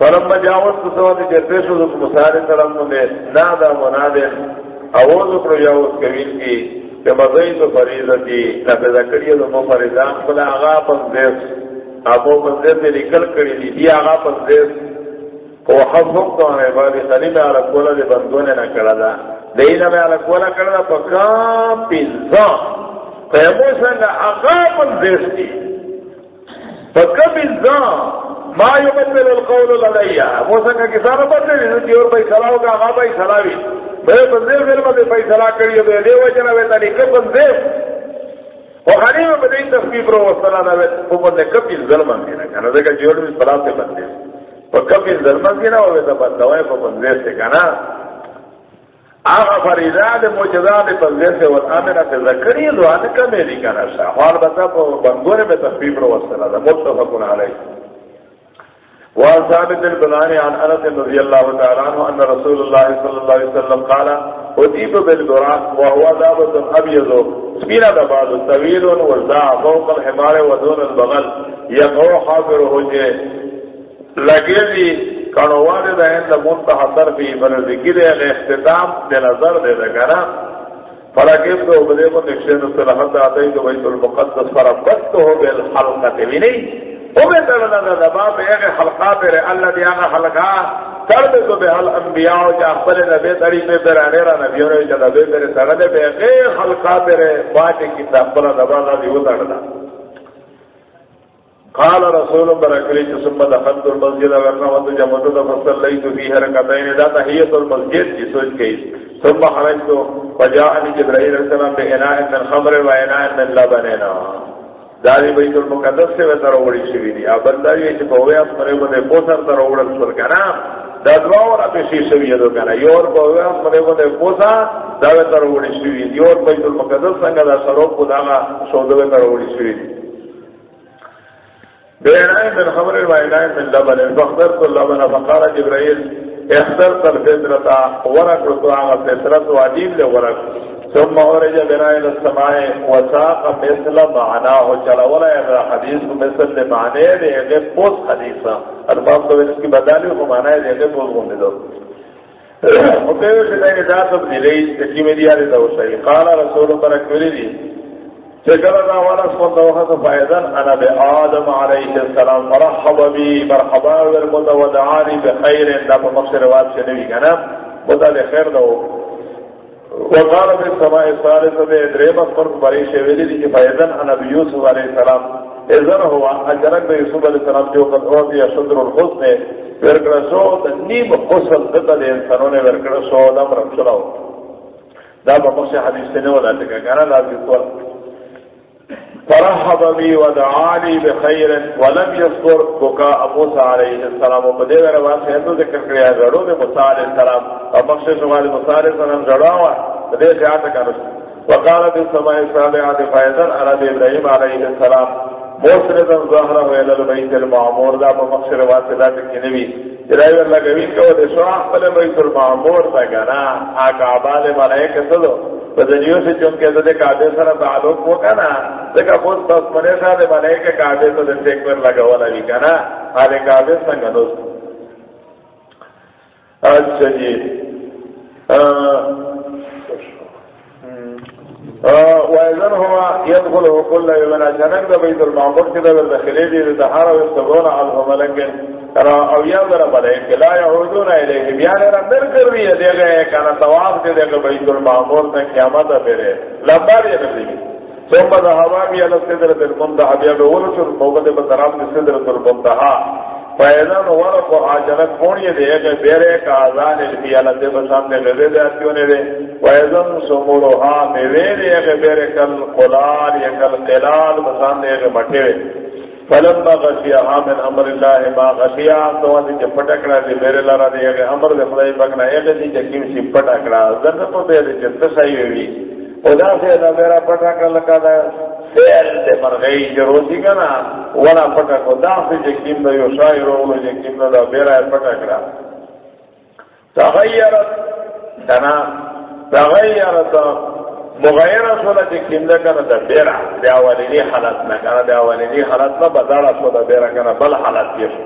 فلما جاوزتو سوات جر تیر شو دکو موسیٰ علیہ السلام کو دے نادا منادینا اول پر یو کوین کی کہ مزئی تو فریضتی نفذ کڑی تو مو فریضان بلا آغا پس دیس ابو بندر نے نکل کڑی دی دی آغا پس دیس کو حفظ تو ہے باری خلی میں علا کولا دے بندونے نہ کڑا دا دینا میں علا کولا کڑا دا پکا پیزان قیمو سنگا آغا پس دیس دی پکا پیزان ما یبدل القول لدیا وہ سنگا کسانا بدل دی اور بھائی سلاو کا آغا بھائی سلاوی بے بندے پھر میں فیصلہ کریے تو دے وجہ نہ تاری کب بندے۔ وہ خانی میں بدئی تصویر رو وصلہ نہ وہ بندے کب اس ظلم کے نہ کہنا دیکھا جوڑ میں بڑا سے بندے وہ کب اس ظلم کے نہ ہوئے تو بندوائے کو بندے سے کہنا۔ آغا فریداد موجزاد بندے سے وہ آمینہ سے ذکری دعا کا میری کہنا۔ شاہ حال بتا تو بندونے میں تصویر رو وصلہ تھا متفقن علیہ۔ وعن ثابت البناني عن أنس رضي الله تعالى عنه أن رسول الله صلى الله عليه وسلم قال أتيب بالبراق وهو ذابة أبيض. سبيل دباد طويل وزاع فوق الحمار ودون البغل. يقوى حافر حجه لگیلی جی، کنوانی دا ہند منتحا طرفی بنذکر اختتام دے نظر دے دکنا فلاکیب دو بدے کو نکشن صلحت آتائی تو بیت المقدس فربت تو ہو بالحلقت بھی نہیں اوبے ترنا دا دبا پہ ایک حلقہ پہ رہے، اللہ دیا گا حلقہ تر تو بے حل انبیاء جا اپنے نبی تری پہ پہ رہنے را نبیوں نے جا نبی پہ رہے پہ ایک حلقہ پہ رہے باٹے کی تحبلا دبا دا دیو ترنا قال رسول برکلی ثم دخلت المسجد ورنا وانتو جمعتو دا فصل لیتو فی حرکتین دا تحییت المسجد کی سوچ گئی ثم خرجتو فجاءنی جبرائیل السلام بے انائن من خمر و انائن من لبنینا داری بیت المقدس سے ویسا روڑی شوی دی. اب بندہ یہ چھ پہوے اس مرے بندے پوسر تا روڑا سور کنا. دا دعا اور اپی شی شوی دو کنا. یور پہوے اس مرے بندے پوسا، دا ویسا روڑی شوی دی. یور بیت المقدس سنگا دا سروب کو داغا شودو ویسا روڑی شوی دی. بینائن من خمر و اینائن من لبن. فخدر تو لبن فقار جبرائیل. اختر تر فطرتا ورک رتو آغا فطرت و عجیب لے ورک. ثم اورج بنا الى السماء وساق مثل معناه. چلا ولا هذا حديث مثل معنى ده پوس حدیث الفاظ تو اس کی بدالی کو معنی ہے ده پوس کو دو. اوکے سے نے ذات اب دی کی میری ارے تو صحیح. قال رسول اللہ برک ویلی دی ذکر اللہ والا سو تو ہے فائدہ انا بے آدم علیہ السلام، مرحبا بی، مرحبا والمتودعانی بخیر دا مقصد روایت سے نبی کنا بتا خیر دو. وقال في السماء الثالثة دريبا أصبر بريش ويلي لكي فايدن عن أبي يوسف عليه السلام. إذن هو أجرك بيوسف عليه السلام جو قد أوتي شدر الحسن. ورکڑا شو تنیم حسن قطع دے انسانوں نے ورکڑا دم رب شلاو. دا بمخش حدیث سے نولا لکا کانا لازم طول فرحب بي ودعاني بخير ولم يصدر بكاء موسى عليه السلام. وبدأ رواه سيدو ذكر كريا غرو موسى عليه السلام. ومقصد شمال موسى عليه السلام جڑاوا بدأ سيادة كانت وقال في السماء السابعة فايدا على إبراهيم عليه السلام. موسردا ظهره إلى البيت المعمور. ذا بمقصد رواه سيدات الكنبي جرائي والله قوين كو دشوا أحبال بيت المعمور تاكنا آك عبال ملائكة صدو بدنیوں سے چونکہ دے کعبے سره تعلق ہو نا، دیکھا بس بس منے سا دے بنے کے کاٹے تو دے ایک بار لگا والا بھی کا نا ہارے کاٹے سنگ دوست۔ اچھا جی۔ وإذن هو يدخله كل يوم أجنك ده بيت المعمور كده بالدخلية دي دهارة ويستغون عنه ملنجن او یا ذرا بڑے لا يعودون الیہ یعنی بیان اندر کر دیا دے گئے کنا طواف دے گئے بیت المعمور تک قیامت ہے میرے لمبا یہ نبی ثم ذهبا الى سدرة المنتهى. بیا شو موقع بطراب سدرة المنتهى. فیضان ورق و آجنک خونی دے اگر بیرے کا آزان الفی علم دے بسامنے لدے دے اتیونے دے۔ ویضان سمولوها میوے دے اگر بیرے کل قلال یا کل قلال بسامنے اگر مٹے فلما غشیها من امر اللہ ما غشیها تو آدھی چھ پٹکڑا دے میرے لارا دے اگر امر دے خدای بکنا اگر دی چھ سی پٹکڑا۔ ذرد تو دے دے تسائی ہوئی۔ خدا سے دا میرا پٹکڑا لکا دا۔ سیل مرغی جروسی کنا ونا پٹا کو دا سے جے دا یو شاعر اولو جے دا بیرا پٹا کرا تغیرت کنا تغیرت مغیر سولا جے کیم دا کنا دا بیرا دے اولینی حالت نا کنا دے اولینی حالت نا بدارا سو دا بیرا کنا بل حالت یہ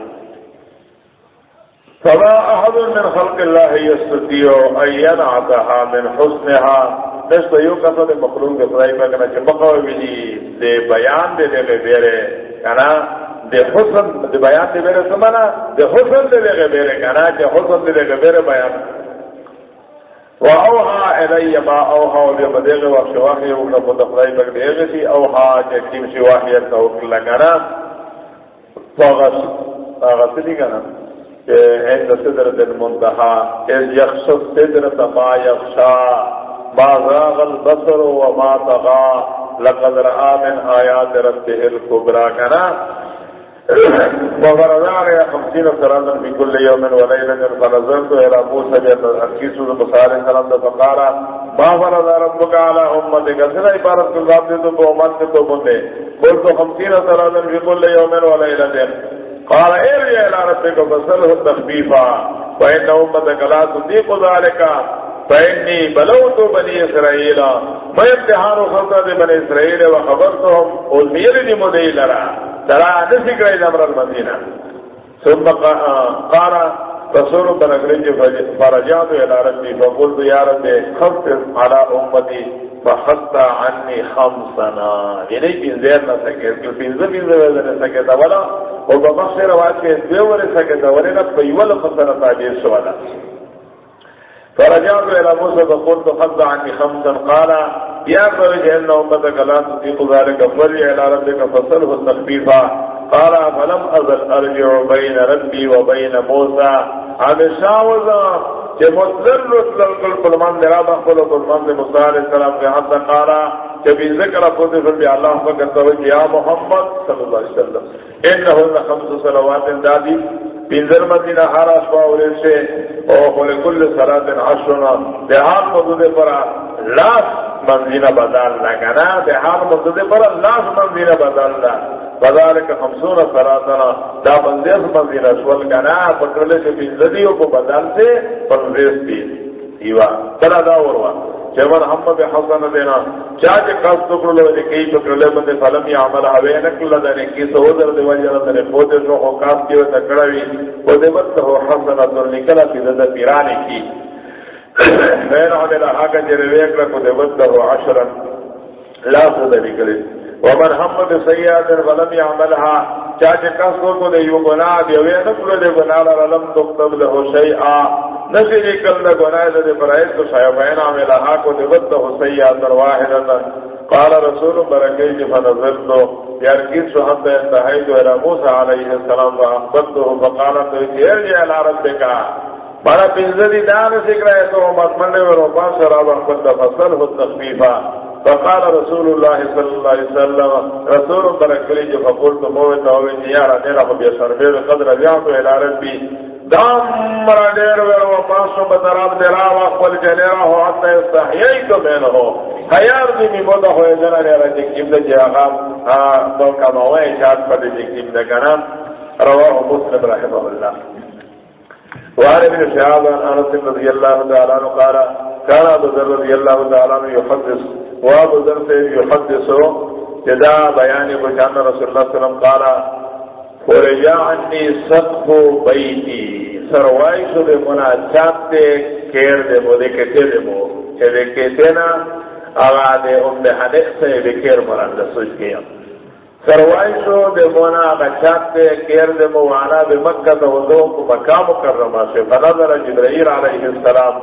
فما احد من خلق اللہ یستطیع این عطاها من حسنها. دس تو یو کتو دے مخلوق دے خدای پاک کنا چھ بقاو بیدی دے بیان دے دے بیرے، کنا؟ دے حسن، دے بیان دے بیرے سمانا دے حسن دے دے بیرے، کنا؟ چھ حسن دے دے بیرے بیان۔ و اوہا الی ما اوہا و دے بدیغ وقت واقعی وقت خود خدای پاک دے غسی اوہا چھ کیم سی واقعی توکل کنا؟ فاغس فاغس دی کنا؟ کہ عند صدرت المنتحا از یخصد صدرت ما یخشا۔ ما زاغ البصر وما طغى لقد راى من ايات ربه الكبرى. كان وغرضان يا خمسين سرادا في كل يوم وليلة فنظرت إلى موسى بأن المصالح سلام فقال ما فرض ربك على أمتك. سنة عبارة الله تو بأمت تو قلت خمسين سرادا في كل يوم وليلة قال ارجع إلى ربك؟ فسله التخفيفا وإن أمتك لا تضيق ذلك. فإني بلوت بني إسرائيل، ما امتحان خلطة بني إسرائيل وخبرتهم والمير لمدي لرا، ترى نسك إلى أمر المدينة. ثم قال رسول بنقرج فرجعت إلى ربي، فقلت يا ربي خفف على أمتي فخط عني خمسنا. يعني بنزير نسكت كل بنزر بنزر نسكت ولا؟ وبمخشر واسكت بيور سكت ولنا فيول خطنا تاجير سوالا فرجعت الى موسى فقلت خذ عني خمسا. قال، يا فرج ان امتك لا تطيق ذلك فرجع الى ربك فصله التخفيفا قال فلم ازل ارجع بين ربي وبين موسى؟ عن الشاوزا کہ مطلر رسل کل قلمان درا بخل قلمان دے موسیٰ علیہ السلام کے حد قارا کہ بھی ذکر خود فرمی اللہ فکرتا ہوئی یا محمد صلی اللہ علیہ وسلم انہو خمس صلوات دادی پینزر مدینہ ہر اشبا اور سے او خل کل صلات عشرنا دہان مدد پر لاس منزینہ بدال لگنا دہان مدد پر لاس منزینہ بدال لگنا بذالک خمسون صلاتنا، دا منزیس منزینہ سول کنا پکرلے سے پینزدیوں کو بدال سے پنزیس پی ایوا بلا دا وروا چمن ہم بے حسن دینا۔ چا کے قصد ٹکڑ لو دے کئی ٹکڑ لے بندے فلم یا عمل اوے نکل لے دے کی سہودر دے وجہ دے پودے جو ہو کاس کی وتا کڑاوی پودے مت ہو حسن در نکلا کی دے پیرانے کی۔ غیر عمل اگے جے ویک کو دے ود ہو عشرا۔ لا تو دے نکلے۔ ومن هم بسیئات ولم يعملها چاچے قصد کو کو دے یو گناہ دے وے نہ نکل دے گناہ لم تو تكتب له شيئا نسی نکل جی دا گناہ دے برائے تو شاید بین عملہ کو دے ود ہو سیئات واحدتا قال رسول برکی جی فنظرتو یارکیت سو حد انتہیتو الى موسیٰ علیہ السلام فاقبتو فقالتو ارجع الى جی ربکا۔ بڑا پنزدی دان سکھ رہے تو مطمئن و روپان شراب احمد فصل ہو تخفیفا۔ فقال رسول الله صلى الله عليه وسلم، رسول برکلی جو فقلت موتا ہوئے نیارا جی نیرا خبی سربیر قدر رجعتو الى ربی دام مرا دیر ور و پاسو بطراب دیرا و اخوال جنیرا ہو حتی استحیئی تو بین ہو۔ خیار دی می مودا ہوئے جنا نیرا جکیم جی دے جی آقا ہاں، تو کم ہوئے اشاد پر جکیم دے جی کنام رواہ مسلم رحمہ اللہ۔ وعن ابن شهاب عن انس رضي الله تعالى عنه قال، كان ابو ذر رضي الله تعالى عنه يحدث، وابو ذر يحدث جدا بيان بشان رسول الله صلى الله عليه وسلم قال فرجا عني سقف بيتي. سروائی شو دے منا چاپ دے کیر دے مو، دے کتے دے مو۔ چھے دے کتے نا، آغا دے ام دے حدق سے دے کیر مران دے سوچ گیا سروائی شو دے منا آغا دے کیر دے مو وانا دے مکہ دے وزو کو مکہ مکرمہ سے۔ فنظر جبرائیل علیہ السلام،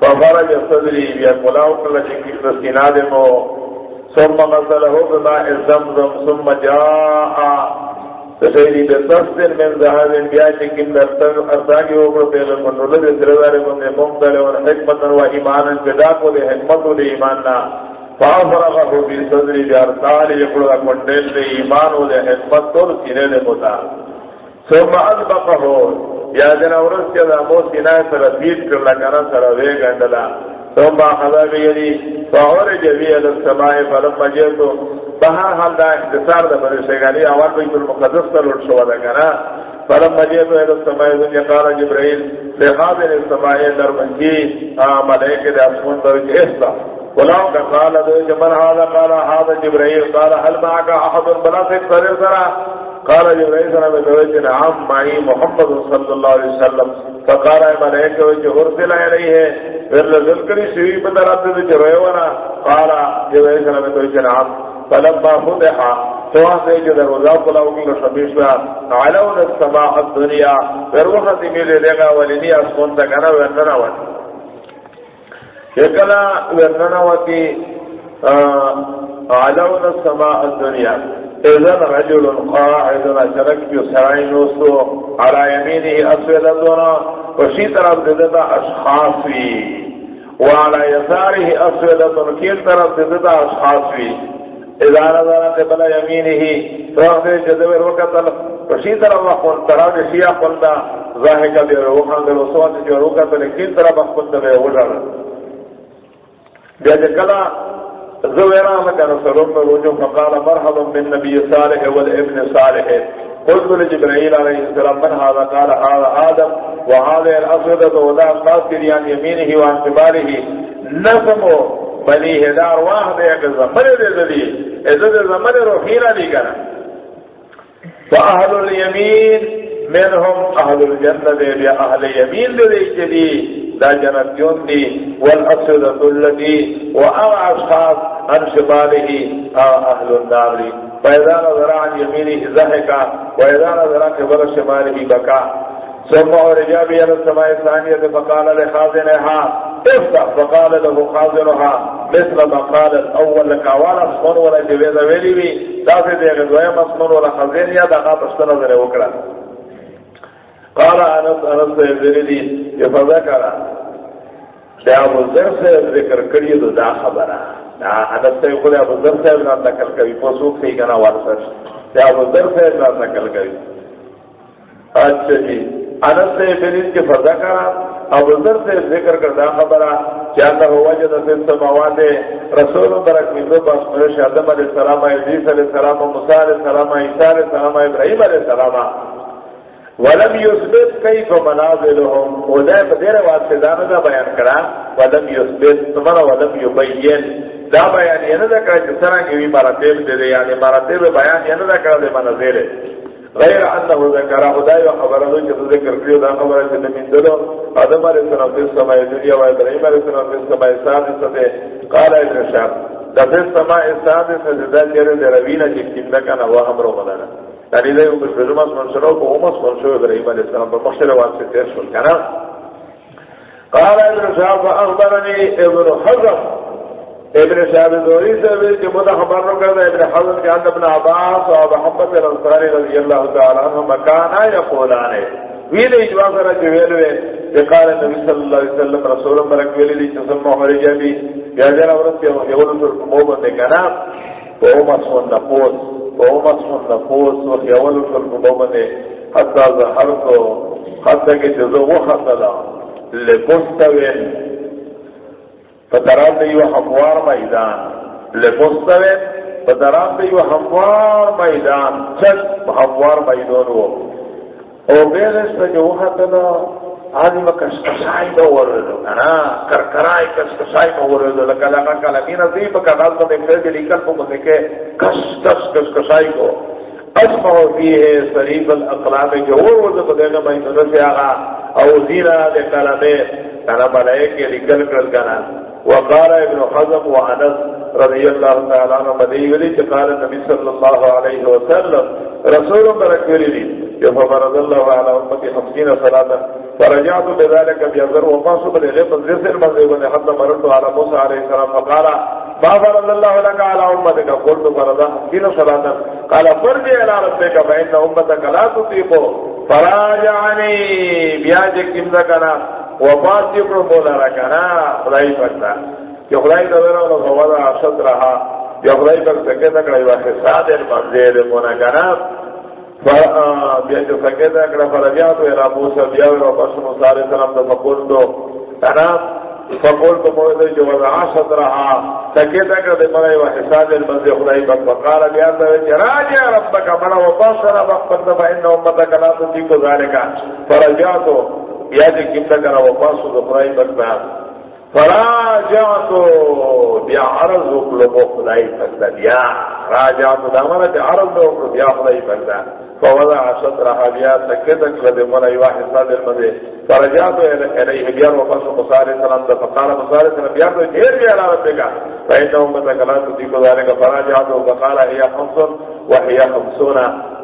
ففرج صدری، بیا ملاو کلا چکی جی دسکینا دے مو۔ ثم غسله بماء الزمزم ثم جاء۔ تسيري بتصد من ذهب بياتي كم ارتاقي وقر بيغ من نولد سردار من ممتل ونحكمة وإيمانا بداك ولحكمة ولإيماننا فافرغه في صدري بأرسال يقول لكم دل لإيمان ولحكمة ولسينة لمتا ثم أذبقه يا جنا ورس كذا مو سيناء سرطيب كرلا كنا سرطيب كرلا ثم خذا بيدي فعرج بي الى السماء، فلما جئت بهر حال دا اختصار دا بني شيغاني اول بيت المقدس تلور شو دا كنا. فلما جئت الى السماء ذن قال جبريل، لهذه السماء دربنجي ملائكه دا اسمون درج احسا ولو قال ذو من هذا؟ قال هذا جبريل. قال هل معك احد بلا سيد قال جبريل صلى الله نعم معي محمد صلى الله عليه وسلم. فقال ملائكه وجه ارسل اليه ورزل کری شوی بدرات دے چروے ورا قال جو ہے سلام تو جناب فلما فتح تو سے جو دروازہ کھلا ہو گیا شبیش وا علو السماء الدنيا. وروح دی ملے لے گا ولنی اسمن تک انا ورننا وا کلا ورننا السماء الدنيا اذن رجل قاعد شرك يسرعين نوسو على يمينه اسود الدنا وشي طرف دتا اشخاص وی وعلى يساره أسودة كيل طرف دتا أصحاب في إذا نظر قبل يمينه فأخذ جدوير وقت وشي طرف أخوان طرف شيئا قلنا ظاهك بيروحان بالوصوات جوروكا فلكين طرف أخوان بيوجر بيجي كلا زويرا مكان سلوم روجو فقال مرحبا من نبي صالح والابن صالح. قلت لجبرائيل عليه السلام، من هذا؟ قال، هذا آدم وهذا الأسودة، وذا قاصر عن يمينه وعن شماله. نسمو بني هدار واحد يك زمن دے دی عزت زمن روحینا دی کنا فاهل اليمين، منهم اهل الجنه دے یا اهل يمين دے دی دا جنت جون دی والاسودة التي واصحاب عن شماله اهل النار. فإذا نظر عن يمينه زهكا وإذا نظر عن قبل شماله بكا ثم ورجع بي إلى السماء الثانية فقال لخازنها، افتح. فقال له خازنها، مثل ما قال الأول لك وانا اصمن ولا جبيد ويلي بي تاسي دي غزوية ولا خازن يا دقاء تشتنا ذلك وكرا قال انس أنس أنس يزري فذكر شاہ ابو ذر سے ذکر کریے تو دا خبرہ حدث سے خود ابو ذر صاحب نہ نقل کری فسوق سے کنا وارث ہے ابو ذر صاحب نہ نقل کری اچھا جی. انس سے بنین کے فضا کرا ابو ذر سے ذکر کرتا خبرہ کیا نہ ہوا جو نصیب سماوات رسول برک من دو بس مرش آدم علیہ السلام عزیز علیہ السلام، موسیٰ علیہ السلام، عیسیٰ علیہ السلام، ابراہیم علیہ السلام. ولم يثبت كيف منازلهم. وذا بدر واسدان دا بیان کرا ولم يثبت، ثم ولم يبين. دا بیان یہ نہ کرا کہ سرا کی مراتب دے دے یعنی مراتب بیان یہ نہ کرا دے منازل غیر انه ذکر خدای و خبر دو کہ ذکر کیو دا خبر ہے من دلو. ادم علیہ السلام کے سماء دنیا و ابراہیم علیہ السلام کے سماء سادسہ قال ابن شاب دا في السماء السادسة ذا جرى دروينة جكين لكنا وهم رمضانا يعني ذا يوم بشرمس من شروع ومس من شروع إبراهيم عليه السلام بمخشر واسع تيرشل كنا قال ابن شاب فأخبرني ابن حزم ابن شاب الدوري سبيل جمد خبر رکرد ابن حزم كان ابن عباس ومحمد الانصاري رضي الله تعالى عنه مكانا يقولان ویل اجواز را جویل وی قال النبي صلى الله عليه وسلم رسول برك ویل دی چسم محرج ابي یا جرا ورت یول پر مو بند کنا او مسون نفوس او مسون نفوس و یول پر مو بند حتى ظهرت حتى کہ جو وہ حصلا لبستوین فتران دیو حموار میدان. لبستوین فتران دیو حموار میدان. چک حموار میدان وہ او بیرس تا جو حتلا آدم کشکشائی دو وردو کنا کرکرائی کشکشائی دو وردو لکا لکا کلمین عظیم کا ناز کو دیکھ رہے جلی کل کو مدکے کش کش کشکشائی کو اسمہ فیہ سریف الاقلام جو وردو کو دیکھا میں نرسی آگا او زیرہ دے کلمے کنا بلائے کے لکل کرل کنا وقال ابن حزم وعنس رضی اللہ تعالیٰ عنہ مدی ولی قال النبی صلی اللہ علیہ وسلم رسول برک ولی ففرض الله على أمتي خمسين صلاة فرجعت بذلك بيزر وفاصل بلغيب الزسر مزيبني حتى مررت على موسى عليه السلام فقال ما فرض الله لك على أمتك قلت فرضا خمسين صلاة قال فرجع إلى ربك فإن أمتك لا تطيقه فراجعني بياجك كمزكنا وفاصل مولا ركنا خدائي فكتا کہ خدای دا ورا ولا فوضا شطرها یا خدای پر سکے تک رہی واحد صادر منزل مونا کنا بیا جو سکے تک رہا فرجات و الى موسیٰ بیا ورا بسم صلی اللہ علیہ وسلم دا فقول دو کنا فقول تو موضع جو وضع شطرها سکے تک رہا مرا واحد صادر منزل خدای پر فقال بیا دا راجع ربک مرا وطاصر بقفت دفع ان امتک لا تجیکو ذالکا فرجاتو بیا جو کم تک رہا وطاصر خدای پر فراجعتو بیا عرض اکلو خدای فکتا بیا راجعتو دامانا بیا عرض اکلو بیا خدای فکتا فوضع شطرها بیا سکتک لدی منا یواحد صادر مدی فرجعتو الیه بیا وفاس مصار سلام دا فقال مصار سلام. بیا تو جیر بیا لا ربکا فإن امتا کلاتو دیکو ذالک فراجعتو. فقال هي خمسون وهي خمسون.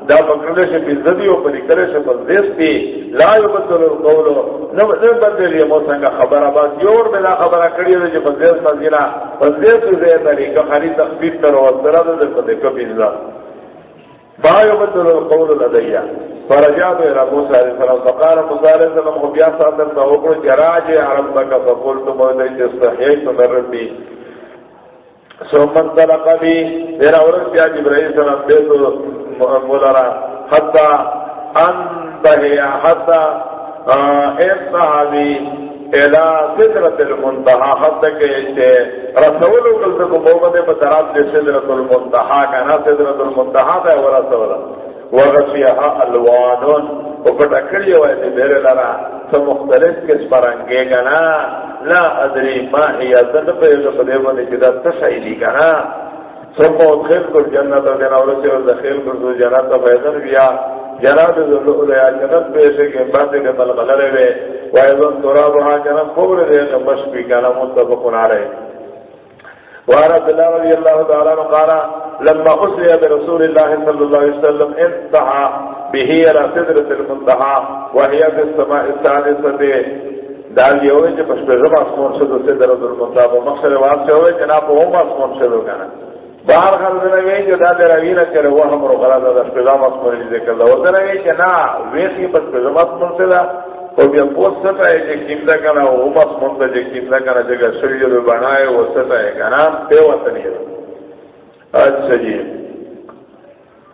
دا پکڑے سے بھی او پری کرے سے پر دیس تھی لا یبدل القول. نو نو بدل یہ موسن کا خبر ابا جوڑ بلا خبر کڑی ہے جو بدل سجنا بدل سے طریقہ خالی تخفیف کرو اور ذرا دے پتے کبھی نہ با یبدل القول لدیا فرجا فرجعت الى موسى عليه السلام. فقال موسى عليه السلام هو بیا صادر تو کو جراج عرب کا فقلت مولا استحييت من ربي ثم انطلق بي میرا ورس بیا جبرائیل السلام بیتو مولارا حتی انتہی حتی صدرت حتی کہ اسے صدرت کہنا صدرت ورسولا الوانون وپتا کری ہوئے تھے میرے لرا تو مختلف کس پر انگے گنا لا ادری ما ہی ازن پہ جو پدے بنے جدا تشہیدی گنا ثم ادخلت الجنة من اورسي ودخلت الجنة فاذن بیا. جنات ذلول یا جنت پیسے کے بعد کے بل وے وایذن ترابها جنت قبر دے مش بھی کنا علیہ وعن عبد الله رضي الله تعالى عنه قال، لما أسري برسول الله صلى الله عليه وسلم، انتهى به إلى سدرة المنتهى، وهي في السماء الثالثة. دال یہ ہوئے کہ پس پہ زم آسمان شدو سدرة المنتهى. ومقصر واسع ہوئے کہ جناب وہ آسمان شدو کنا بار خل دنگی جو دا در اوینا کرے وہ ہم رو غلا دا دا شپیدام اسمر ذکر دا وہ دنگی کہ نا ویسی پس پیزم اسمر سے دا اور بیا پوس ستا ہے جے کم دا کنا وہ ام اسمر دا جے کم دا کنا جگہ شوی جو بنائے وہ ستا ہے کنا پی وطنی دا اچھا جی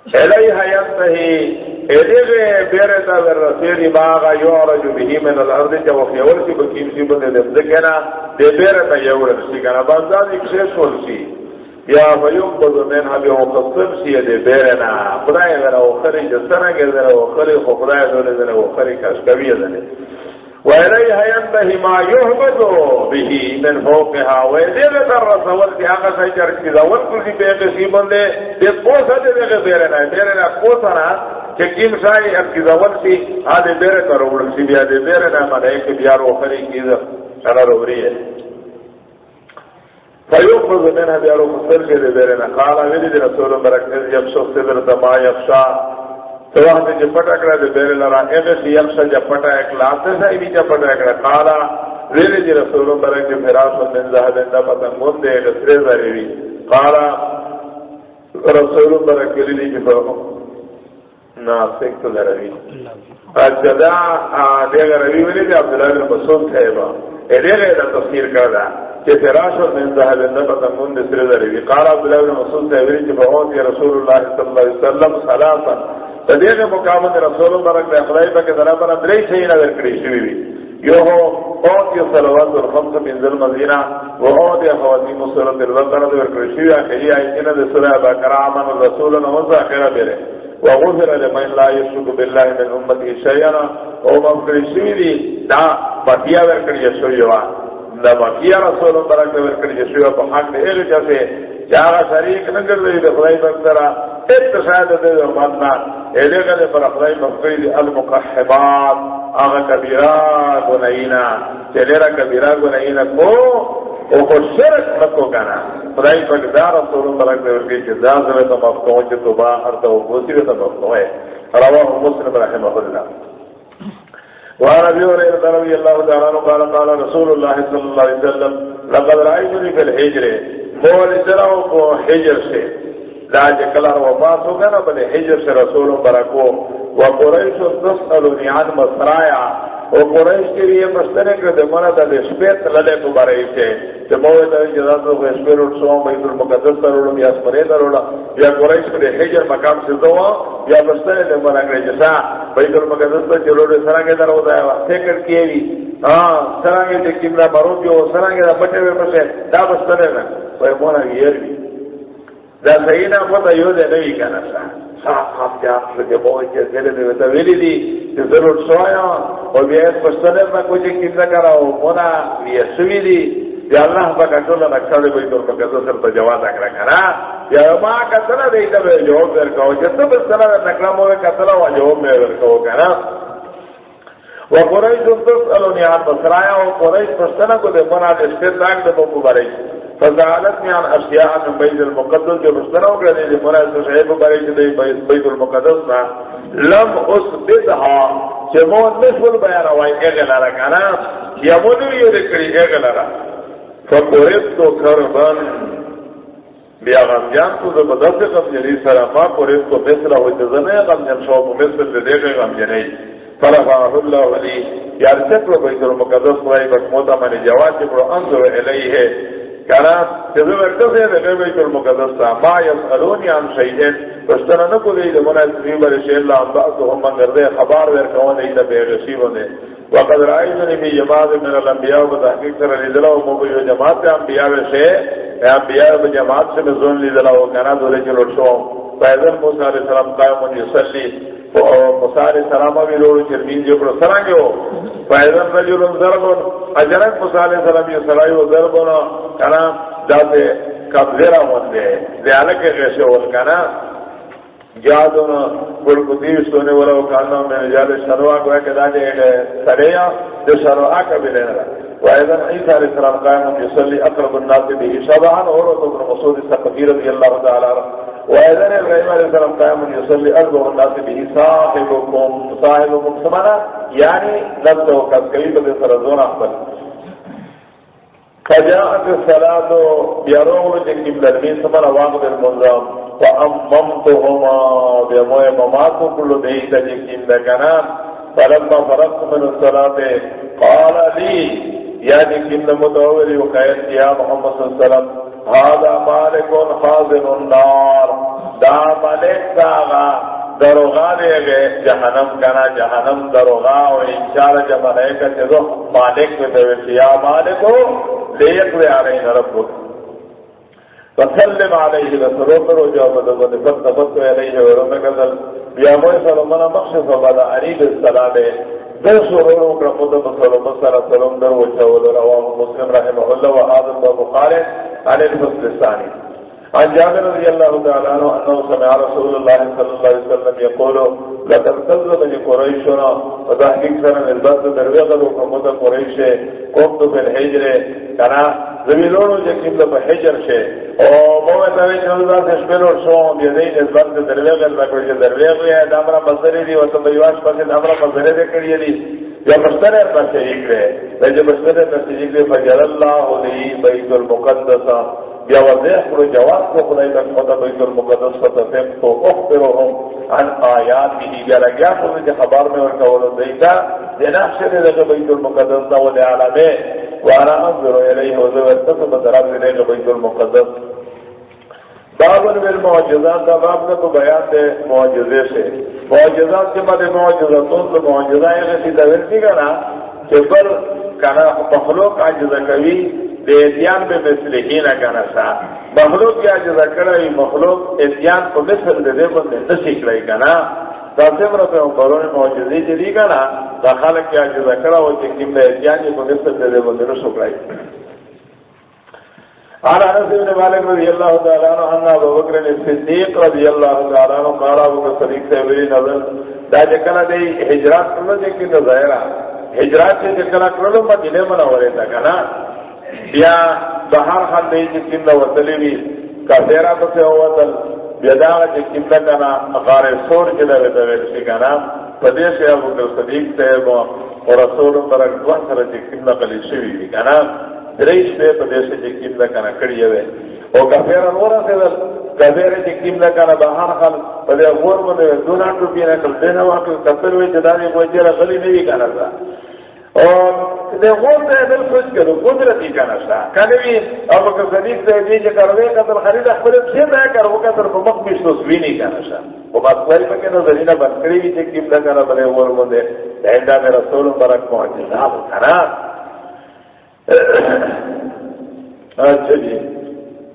الی حیات تہی ایدیگے بیرتا در رسیلی باغا یعرجو بہی من الارض جا وفیور سی بکیم سی بندے دے دکنا دے بیرتا یورد سی کنا بازداد ایک شیش سی یا فیوم بزو من حبی مخصب سی دی بیرنا خدای ذرا وخری جسنگ ذرا وخری خو خدای ذرا ذرا وخری کشکوی ذرا وإليها ينبهي ما يهبط به من فوقها. و ويدير در رسول کی آقا سيجر كذا والكل في بيقسي بنده دي قوسا دي بيقى بيرنا بيرنا قوسا نا کہ کم سائی ارکیزا ورسی آدھے بیرے کا روڑسی بیا دے بیرنا ملائک بیار وخری کیزا انا روڑی ہے فیوخذ منها بیارو مستر کے دے دیرنا قالا ویلی دی رسول برک از صدر دما یفشا تو وقت جب پٹک رہا دے بیرے لرا ایغس یفشا جب پٹا ایک لاتے سا ایمی جب پٹا ایک رہا قالا ویلی دی رسول برک دی فراس من زہد اندہ پتن من دے ایغس ریزا قالا رسول برک ویلی دی جب نا سکتو لروی اجدا دیگر روی ویلی دی عبداللہ بن مسود تھے، با. ایدیگر دا تفسیر کردہ. کہ فراش اور من ذهب النبت من دسر ذری قال عبد الله بن مسعود سے کہ فوت یا رسول اللہ صلی اللہ علیہ وسلم ثلاثا تدیق مقام رسول اللہ برک اخلائی پر کہ ذرا پر درے صحیح نظر کری شوی بھی یو ہو قوت یا صلوات الخمس من ذل مدینہ و قوت یا خواتیم صورت البقرہ در کری شوی اخلی آئیتنا در سورہ بکر آمن الرسول نمز آخرہ بیرے وغفر لمن لا يشرك بالله من امته شيئا او مغفر شوی دی دا بطیا ورکڑی شوی وان دا باقی رسول برک ورکڑی جسو په حق دې اله جسه چاغه شریک نه ګرځي د خدای په سره اتصال دې او ماتنا اله کله پر خدای په کوي المقحبات هغه کبیره ګناینا چلیرا کبیره ګناینا کو، او خو شرک نکو کنا۔ خدای پاک دا رسول ملک دے ورکی چی دا زوی تا مفتو چی تو با ہر تا وقوسی تا مفتو ہے رواه مسلم رحمه اللہ۔ وعن ابي هريره رضي الله تعالى عنه قال قال رسول الله صلى الله عليه وسلم، لقد رايتني في الحجر. مول سراو کو حجر سے۔ لا جکلا وفات ہو گیا نا بلے حجر سے رسول برکو و وقریش تسالني عن مصرایا او قریش کے لیے مستنے کے دے منا دا سپیت للے کو بارے سے تے موے دا جزات کو سپیر اور سو بیت المقدس ترولم یا سپرے ترولا یا قریش کے ہجر مقام سے دوا یا مستنے دے منا کے جسا بیت المقدس تے چلو دے سرا کے درو دا تے کر کی وی ہاں سرا کے تے کیملا بارو جو سرا دا بٹے وے پسے دا مستنے نا اوے مونا یہ دا صحیح نہ پتہ یو دے نہیں کنا سا. صاف خام جا کے بہت کے دل دے تے ویلی دی. کہ ضرور سوایا اور یہ پستنے میں کچھ کیم کرا ہو. مونا یہ سوی دی. یا اللہ پاک اٹولا نقشہ دے بیت المقدس سر تو جواب اکرا کرا. یا ما کتلا دے تا بے جواب در کہو جتا بستنا دے نکلا موے کتلا و جواب میں در کہو و قریش تسألونی عن بسرایا و قریش پستنا کو دے منا دے استدراک دے بو بریش فزعلتني عن اشياء من بيت المقدس جو مستنو کرے دے مرا تو شعیب بارے دے بیت المقدس نا لم اس اثبتها جمو نسل بیان وای اگلا را کنا یا مودو یہ کری اگلا را فقرت تو کربن۔ بیا غم جان تو دے بدت غم جری سرا ما قرت تو مثلا ہو تے زنے غم جان شو مثل دے دے غم جنی۔ فرفعه الله علی۔ یار چکر بیت المقدس وای بس موتا من جواب جو انظر الیہ۔ کنا جزو ورکسے دے بیت المقدس تا ما یسالونی عن شیئن پشتنا نکو دی دے منا اللہ ہم من گردے خبار ایتا بے غشیب وقد رائزنی جماعت من الانبیاء و تحقیق سر و مبیو جماعت انبیاء سے انبیاء و جماعت سے میں و دولے چلو پیدل موسیٰ علیہ السلام قائم و یسلی علیہ السلام بھی لوڑ چرمین جو کرو سرانگے ہو۔ پیدل رجل ضربن اجرک مسار سلام یہ سرائی و ضربن کنا جاتے قبضیرہ مندے لیالک غیشے ہو۔ کنا جادن گلکتی سونے والا کانا میں جاد شروا کو ہے کہ داجے سریا جو شروا کا بھی لینا رہا۔ وائدن عیسیٰ علیہ السلام قائم یصلی اقرب الناس بھی شبہان ہاں، اور تو ابن مسعود الثقفی رضی اللہ تعالی عنہ۔ وإذن إبراهيم عليه السلام قائم يصلي أربع الناس به صاحبكم صاحبكم سمنا يعني یعنی نفسه قد كيف تسرزون أحبل فجاءت الصلاة بيروغ لجنب للمين سمنا واقع المنظم وأممتهما بموء مماتو كل ديتا جنب لكنا فلما فرقت من الصلاة قال لي يا جنب متوولي وقائد يا محمد صلى الله عليه وسلم هذا مالك خازن النار دا ملک داغا دروغا دے گئے، جہنم کنا، جہنم دروغا و انشار جا ملکہ چیزو مالک میں دویسی یا مالکو، لیک دے آرین ربک۔ فسلم علیہ رسولو کرو جو مدد فت فت علیہ ورمکتل بیا موی سلمنا مخشف وبدا عریب السلام در سورو کرا مدد سلم سر سلم در وچاول رواه مسلم رحمه اللہ و حاضر و بخارج عن الفصل عن جابر رضي الله تعالى عنه أنه سمع رسول الله صلى الله عليه وسلم يقول لقد كذبني قريشنا وتحقيق سنة البس دروغل وقمت قريش قمت في الحجر. كان زمینونو زميلونو جكيم لما حجر شيء وموت أبي جلدا تشبه شوم يدين البس دروغل لكي دروغل يا دامرا مصدري دي وتبيواش بس دامرا مصدري دي كريه دي یا مستر اپنا شریک رہے. جب مستر اپنا شریک رہے، فجر اللہ علی بیت المقدس. یا وضیح کرو جواب کو خدای تک مدى بیت المقدس فتفیم تو اخبرهم عن آیات کی یا لگیا خود جا خبار میں ورکا ولو دیتا دینا شر لگا بیت المقدس دا ولی عالمے. وانا انظر الیہ وزو ارتصف دراب لگا بیت المقدس. بابن بالمعجزات دا باب کا تو بیان دے معجزے سے. معجزات کے بعد معجزتوں تو معجزہ ہے کہ دور کی کنا کہ پر کنا مخلوق عجز کوي دے اتیان بے مثل ہی نہ کنا سا. مخلوق کی عجز کراوی مخلوق اتیان کو مثل دے دے، بندے نہ سیکھ رہی کنا. دا سمرا پہ قرآن معجزے دی دی کنا دا خالق کی عجز کراو کہ کیم دے اتیان کو مثل دے دے بندے نہ سیکھ رہی قال انس بن مالك رضي الله تعالى عنه ان ابو بكر الصديق رضي الله تعالى عنه قال ابو بكر الصديق سے بھی نظر، دا جکنا دے ہجرات کرنا دے کہ ظاہرہ ہجرات سے جکنا کرلو مدینے منورے تا کنا یا بہار خان دے جی کم نہ وطلی بھی کافیرا تو سے وطل بیدا جی کم نہ غار سور کے دے دے سی پدیش ہے ابو بکر صدیق سے اور رسول برک دو سر جی کم نہ شوی بھی کنا دریش سے پدیش جی کم نہ کنا کڑی ہے او کافیرا نورا سے کافیرا جی کم نہ بہار خان پدے غور منے دونا ٹوپی نہ کل دینا واقع کفر ہوئی جدانی کوئی جرا غلی نہیں کنا تھا اور غور دے دل سوچ کرو قدرتی کا نشا کہنے بھی صدیق سے جی جی کروے قدر خرید اخبر سے دے کر قدر کو مقبش تو سوی نہیں کا نشا وہ بات کوئی پکے نظرینہ بند کری بھی چھے کیم لگا بلے غور مندے دہندہ میں رسول برک پہنچے۔ نام کھنا اچھا جی۔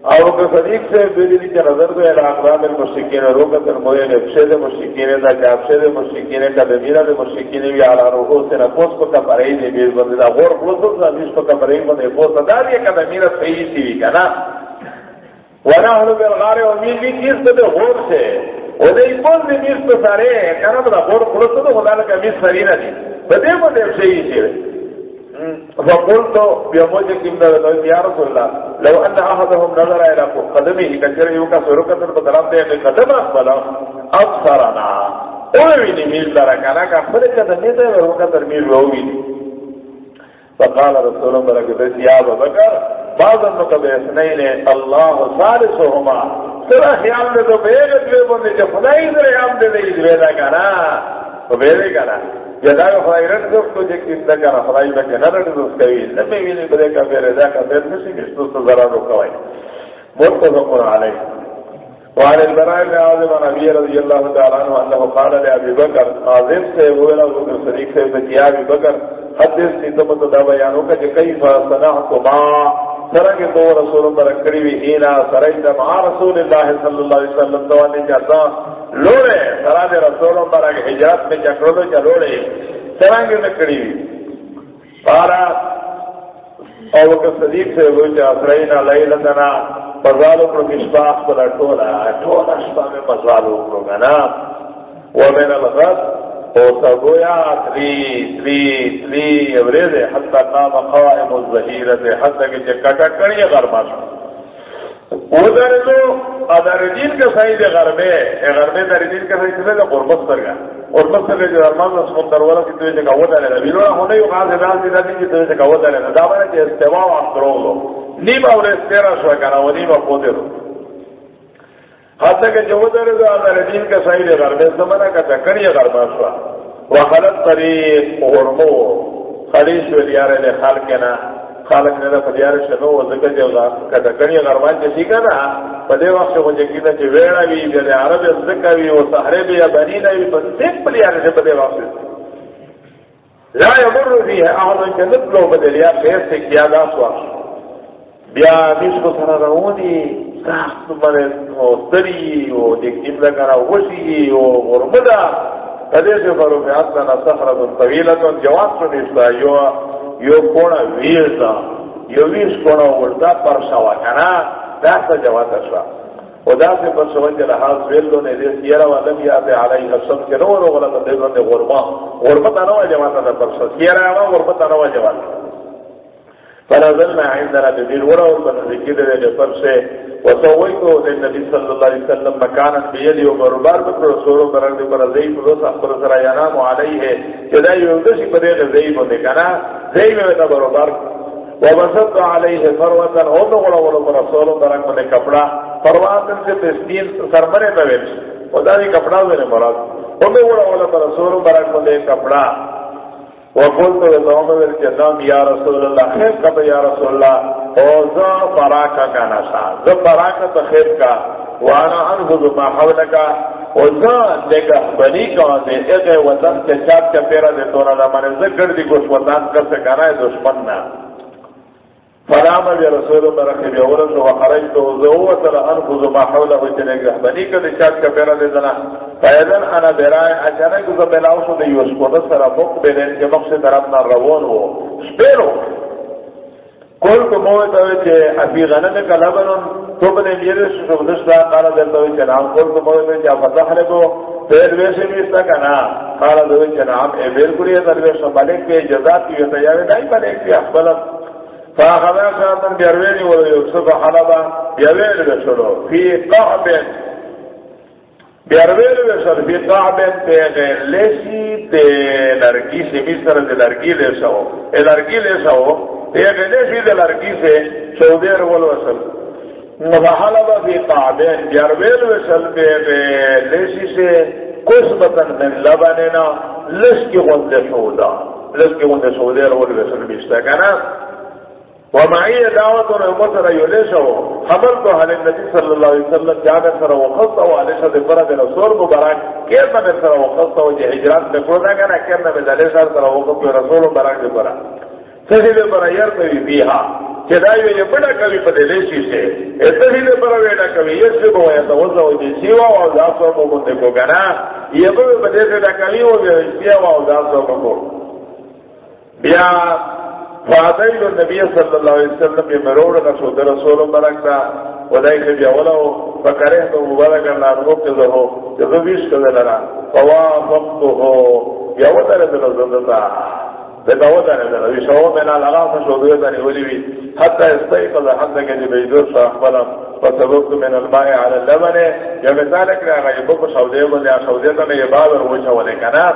او که صدیق سے بیدی چا نظر دو الى اقرام المشرکین، روکت الموین افشد مشرکین، دا چا افشد مشرکین کا دمیرہ دا مشرکین، وی علا روحو سے نفوس کو کم ارئی بیز بندی دا غور خلصو دا بیز کو کم ارئی بندی فوس دا دی کا دمیرہ صحیح سی وی کنا. ونحلو بالغار و میر بھی کیس دے غور سے. و دے ایپون دی میر تو سارے، کنا، دا غور خلصو دا خدا لکا میر سرینہ دی بدے بندی صحیح سی. وی فقلت بيوموجه كم ده يا رسول الله، لو ان احدهم نظر الى قدمه كثير يوكا سرقه بدرام ده قدم اقبل ابصرنا اوي ميل دارا كانا كفر قدم ده ورقه ترميل ووي فقال رسول الله بركه يا ابو بكر، بعض النقب اثنين، الله ثالثهما. سرا خیال دے تو بیگت بے بندے جو خدای در عام دے دے اس بیدا کنا تو بیدے کنا جدا خدای رد جی دوست کو جے کس دکا خدای بکے نہ رد دوست کوي نبی ویلی بده کا پھر ادا کا پھر نسی کس تو ذرا رو کوي متفق علی وعن البراء بن عازم عن ابي رضي الله تعالى عنه انه قال لابي بكر عازم سے وہ ابو بکر صدیق سے کہ یا ابي بکر حدث سے تو دا بیانوں کا کہ کیف صنعت ما۔ سرنگ تو رسول پر کریوی ہینا سرائیت مع رسول اللہ صلی اللہ علیہ وسلم تو نے جاتا۔ لوڑے سرا دے رسولوں پر اگ میں چکرو چا لوڑے سرنگ میں کریوی پارا او کہ صدیق سے وہ چا سرائینا لیلتنا پزالو پر مشباخ پر ٹولا ٹولا شپا میں پزالو پر گنا ومن الغد وسبويا تري تري تري ورده حتى قام قائم الظهيرة حتى كي كتا كري غرماش ودر تو ادار دین کا سائد غربے غربے در دین کا سائد سے غربت قربت سرگا قربت سے جو ارمان اس کو دروالا کی تو جگہ ودا ہے بیرو ہونے یو غاز دال دی دی تو جگہ ودا ہے دا بنا کہ استوا اخرو نیما اور استرا شو کرا ونی ما پودے حتی کہ جو در دو آدھر دین کا سائل غربے زمانہ کا چکری غربہ شوا وخلط طریق غرمو خلیش ولیارے لے خالکنا خالق نے دا فدیار شنو وزکر جو کا چکری غربان چسی کا نا پدے وقت مجھے کینا چی ویڑا بھی جلے عرب ازدکا بھی و سحرے بھی یا بنینا بھی پس سیپ پلیارے سے پدے وقت لا یمر بھی ہے آہدن جنت لو بدلیا خیر سے کیا دا سوا بیا میش کو سرا رہونی سخت من او دری او دې دیکیم لگنا وشی او غرمدا تدے سے برو میں اصلا سخرت طویلت جواب سنیستا یو یو کونا ویرتا یو ویس کونا ورتا پرشا وکنا داستا جواب شوا او دا سے پر سوچ لحاظ ویلو نے دے سیرا و لم یاد علیہ السلام کے نور غلط دے بندے غربا غرمت انو جواب دا پرشا سیرا غرمت انو جواب فنزلنا عندنا بذير ورا وبنذكر لفر سے. وسويته للنبي صلى الله عليه وسلم مكانا بيدي وبربار بكر رسول برد پر زيد روز اخبر سرا ينام عليه كذا يودش بدل زيد ودكنا زيد میں بربار وبسط عليه فروة هم ولا ولا رسول برد من کپڑا. فروات سے تسنین سرمنے میں خدا دی کپڑا میں مراد. هم ولا ولا رسول برد من کپڑا. وقلت لهم بالجنام يا رسول الله خير كبه يا رسول الله اوزا فراكا كان شاء ذا فراكا تخير کا. وانا انفذ ما حولك اوزا نگه بنی کا دے اگے وطن کے چاپ کا پیرا دے تونا دا من ذکر دی گوش وطن کر سے کانا ہے دشمن نا. فرام بی رسول اللہ، رکھے بی اورس وزوت انفذ ما حوله چنگه بنی کا دے چاپ کا پیرا دے دنا. فیدن انا برای اچانک زو بلاو شو دی یوش کو سر مق بلن کے مقصد طرف نہ روان ہو سپیرو کول کو مو تے چے ابھی غنم کا لبن تو بنے میرے شو دستا قال دل تو چے نام کول کو مو تے جا فتح لے کو. پھر ویسے بھی اس کا نا قال دو چے نام اے بالکل یہ در ویسے مالک کے جزا کی تیار نہیں مالک کی افضل فاخذا شاطن بیروینی ولو یوسف حلبا بیروینی بشلو فی قعبن بیروینی بشلو فی قعبن پیغی لیشی تی لرگی سی مصر دی لرگی لیشو ای لرگی لیشو پیغی لیشی دی لرگی سی چودیر ولو وصل فحلبا فی قعبن بیروینی بشل پیغی لیشی سی قسمتن من لبننا لشکی غند شودا لشکی غند شودیر ولو وصل بیشتا کنا ومعي دعوة ومتر يوليشه؟ حضرت على النبي صلى الله عليه وسلم جابر سر وخصة وعليشه دفرة رسول مبارك. كيف من سر وخصة وجه هجرات بكرونا كان كيف من عليشه سر وخصة رسول مبارك دفرة سهل برا يرتوي فيها. چدائیو یہ بڑا کبھی پدے لیشی سے اتنی لے برا ویڈا کبھی یہ سے بہو یا توزہ ہو جی سیوا و اوزاسو کو بندے کو گنا یہ بڑا بدے سے ڈکلی ہو گیا سیوا و اوزاسو کو بیا فاتیل النبی صلی اللہ علیہ وسلم یہ مروڑ نشو در رسول ملک دا ودائی سے بیاولو فکرہ تو مبارک اللہ نمو کے ذہو جزو بیش کدے لرا فوافقتو ہو بیاوتا رضی اللہ زندتا بیاوتا رضی اللہ بیشو من الغاف شو دویتا نیولی بی حتی استیقظ حتی کہ جب ایدور شو اخبرم فسببت من الماء على اللبن. یا مثالک رہا گا یہ بک شو دیو بندی شو میں یہ بابر وچا ولیکنا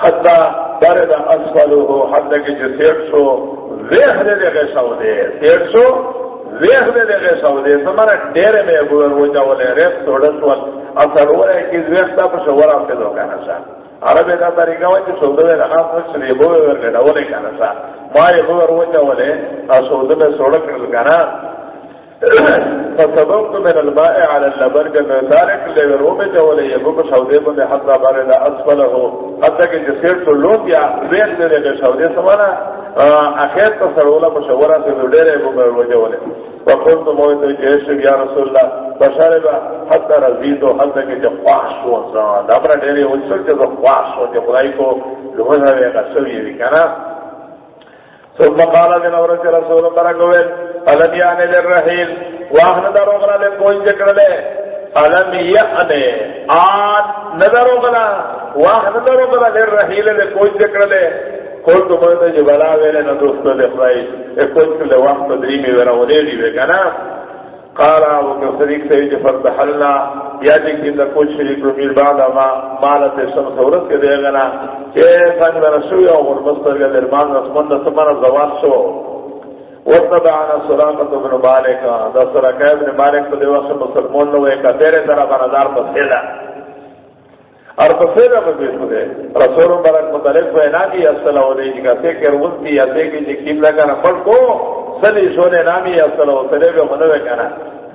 حتی برد اسفلو حتی کی جو سیٹ شو ویخ دے دے گے شو دے سیٹ ویخ دے دے دے سمانا ڈیرے میں گوھر ہو جاو لے ریف سوڑا اثر ہو رہے کہ ویخ تا پر شوار آپ کے دو کہنا شا عربی کا طریقہ ہوئی کہ سوڑا دے رہا پر شریع بوئے ورگے ڈولے کہنا شا ہو جاو لے کہنا فسببت من الماء على اللبن كما ذلك اللي جولي يبوك شودي بند حتى بارد أسفله. حتى كي جسير تلوت يا بيت لدي شودي سمانا اخیر تصرولا مشورہ سے دیر ابو بر جولے وقلت موت جيش يا رسول الله فشرب حتى رزيد حتى کہ جب خواش ہو زاد امر ڈیرے وچل جب خواش ہو جب خدای کو لوہا ہے قسوی بھی کنا ثم قال لنا ورث رسول الله قال الم يعني للرحيل؟ واهن دروغنا لكوي جكرله الم يعني آن ندروغنا. واهن دروغنا للرحيل لكوي جكرله قلت من جبلا ویلے نہ دوست دے خدای اے کوئی لے وقت دریمی ورا ودی دی کنا قال ابو بکر صدیق سے جو فرض حلنا یا جی کہ نہ کچھ شریک رو بعد ما مالت شمس عورت کے دے گنا کہ فن میں رسول اور مستر کے درمان رسمن سمنا زوال شو؟ وتبعنا سلامت بن مالک. دا سرکہ ابن مالک تو دیوا سے مسلمان نو ایک تیرے طرح بنادار پسیلا اور پسیلا پسیلا پسیلا رسول مبارک مطلق کو انامی السلام علیہ کا سے کہ روزی یا سے کہ جکیم لگا نہ پڑھ کو سلی سونے نامی السلام علیہ کا منوے کنا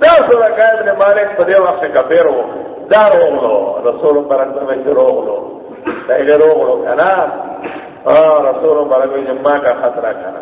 دا سرکہ ابن مالک تو دیوا سے کبیر ہو. دار ہو. رسول مبارک میں شروع ہو. لو دائلے رو ہو. کنا رسول مبارک جمعہ کا خطرہ کنا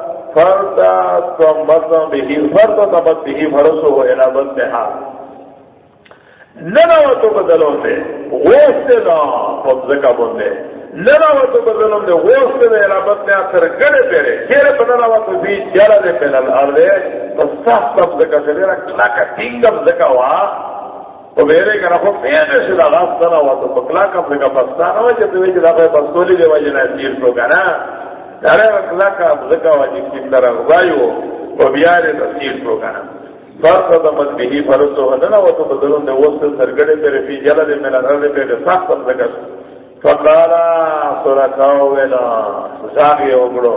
فرد فردا به فردا تمبت به فرسو الى بدها ننا تو بدلوں دے، غوث دا فضکا بندے ننا تو بدلوں دے، غوث دے الى بدنے اثر گڑے پیرے کیرے بدنا بھی جرا دے پہلا الارض تو صح تب زکا چلے رکھ لاکا تینگم وا تو میرے کنا خو پینے سے دا غاف سنا وا تو بکلا کم زکا پستانا وا جب دوی جدا پہ پستولی دے وجنا سیر تو کنا دارے رکھلا کا زکا واجی کی طرح غایو و بیارے تفسیر کو کنا فرق دمت بھی فرض ہو نہ وہ تو بدلون دے وسط سرگڑے پہ فی جلد من الارض پہ سخت زکا فقالا سرکاو ویلا ساگی اوگڑو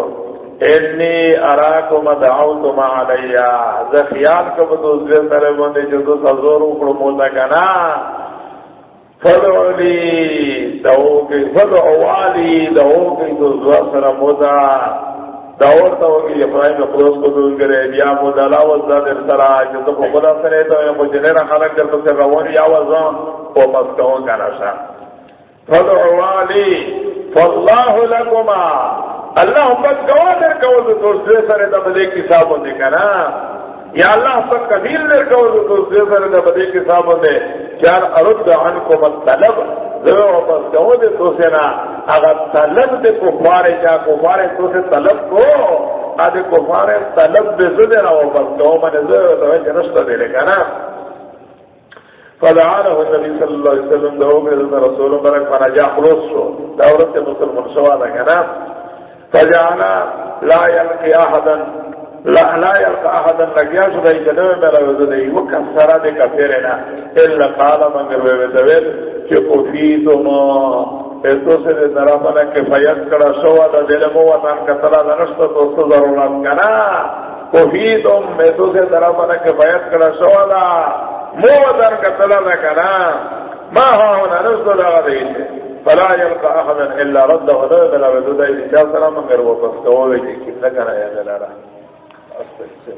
انی اراکم دعوتم علیا زخیال کب تو زیر ترے بندے جو سزور اوگڑو مولا کنا فدعلی دعو کی فدعوالی دعو کی تو زوا سر مودا دعور تو کہ ابراہیم خلاص کو دور کرے یا مودا لا وزا در سرا جو تو خدا سنے تو یہ مجھے نہ خلق کر تو سے روان یا وزا او مس کو کنا شا فدعوالی فالله لكما اللہ بس گوا در کو تو سے سر دبلے کی صاحب نے کنا یا اللہ سب کبیر نے کہو تو سر نے بدے کے صاحب نے چار ارد عن کو مت طلب واپس کہو دے تو سے نا، اگر طلب دے کفار جا کفار تو سے طلب کو، آدھے کفار طلب دے زدے نا واپس کہو میں نے تو ہے جنشتہ دے لے کا نا۔ فدعانه النبي صلى الله عليه وسلم دعوه من رسول برك فنجا خلصه دورة مسلم سوالا كنا فجعنا لا يلقي أحدا لا لا يلقى احدا لگیا شده جنو میرا وزده و کسرا ده کفرنا الا قال من گروه قفیدو ما ایتو سے ده درامنا کفایت کڑا شوا ده دلمو وطن کسرا دنشتا دوستو ضرورت کنا قفیدو ایتو سے درامنا کفایت کڑا شوا ده مو وطن کسرا ما ها نشتا ده غده فلا يلقى احدا الا رد وده بلا وزده اجا سلام من گروه پس کوه جی کم نکنا یا اچھا اچھا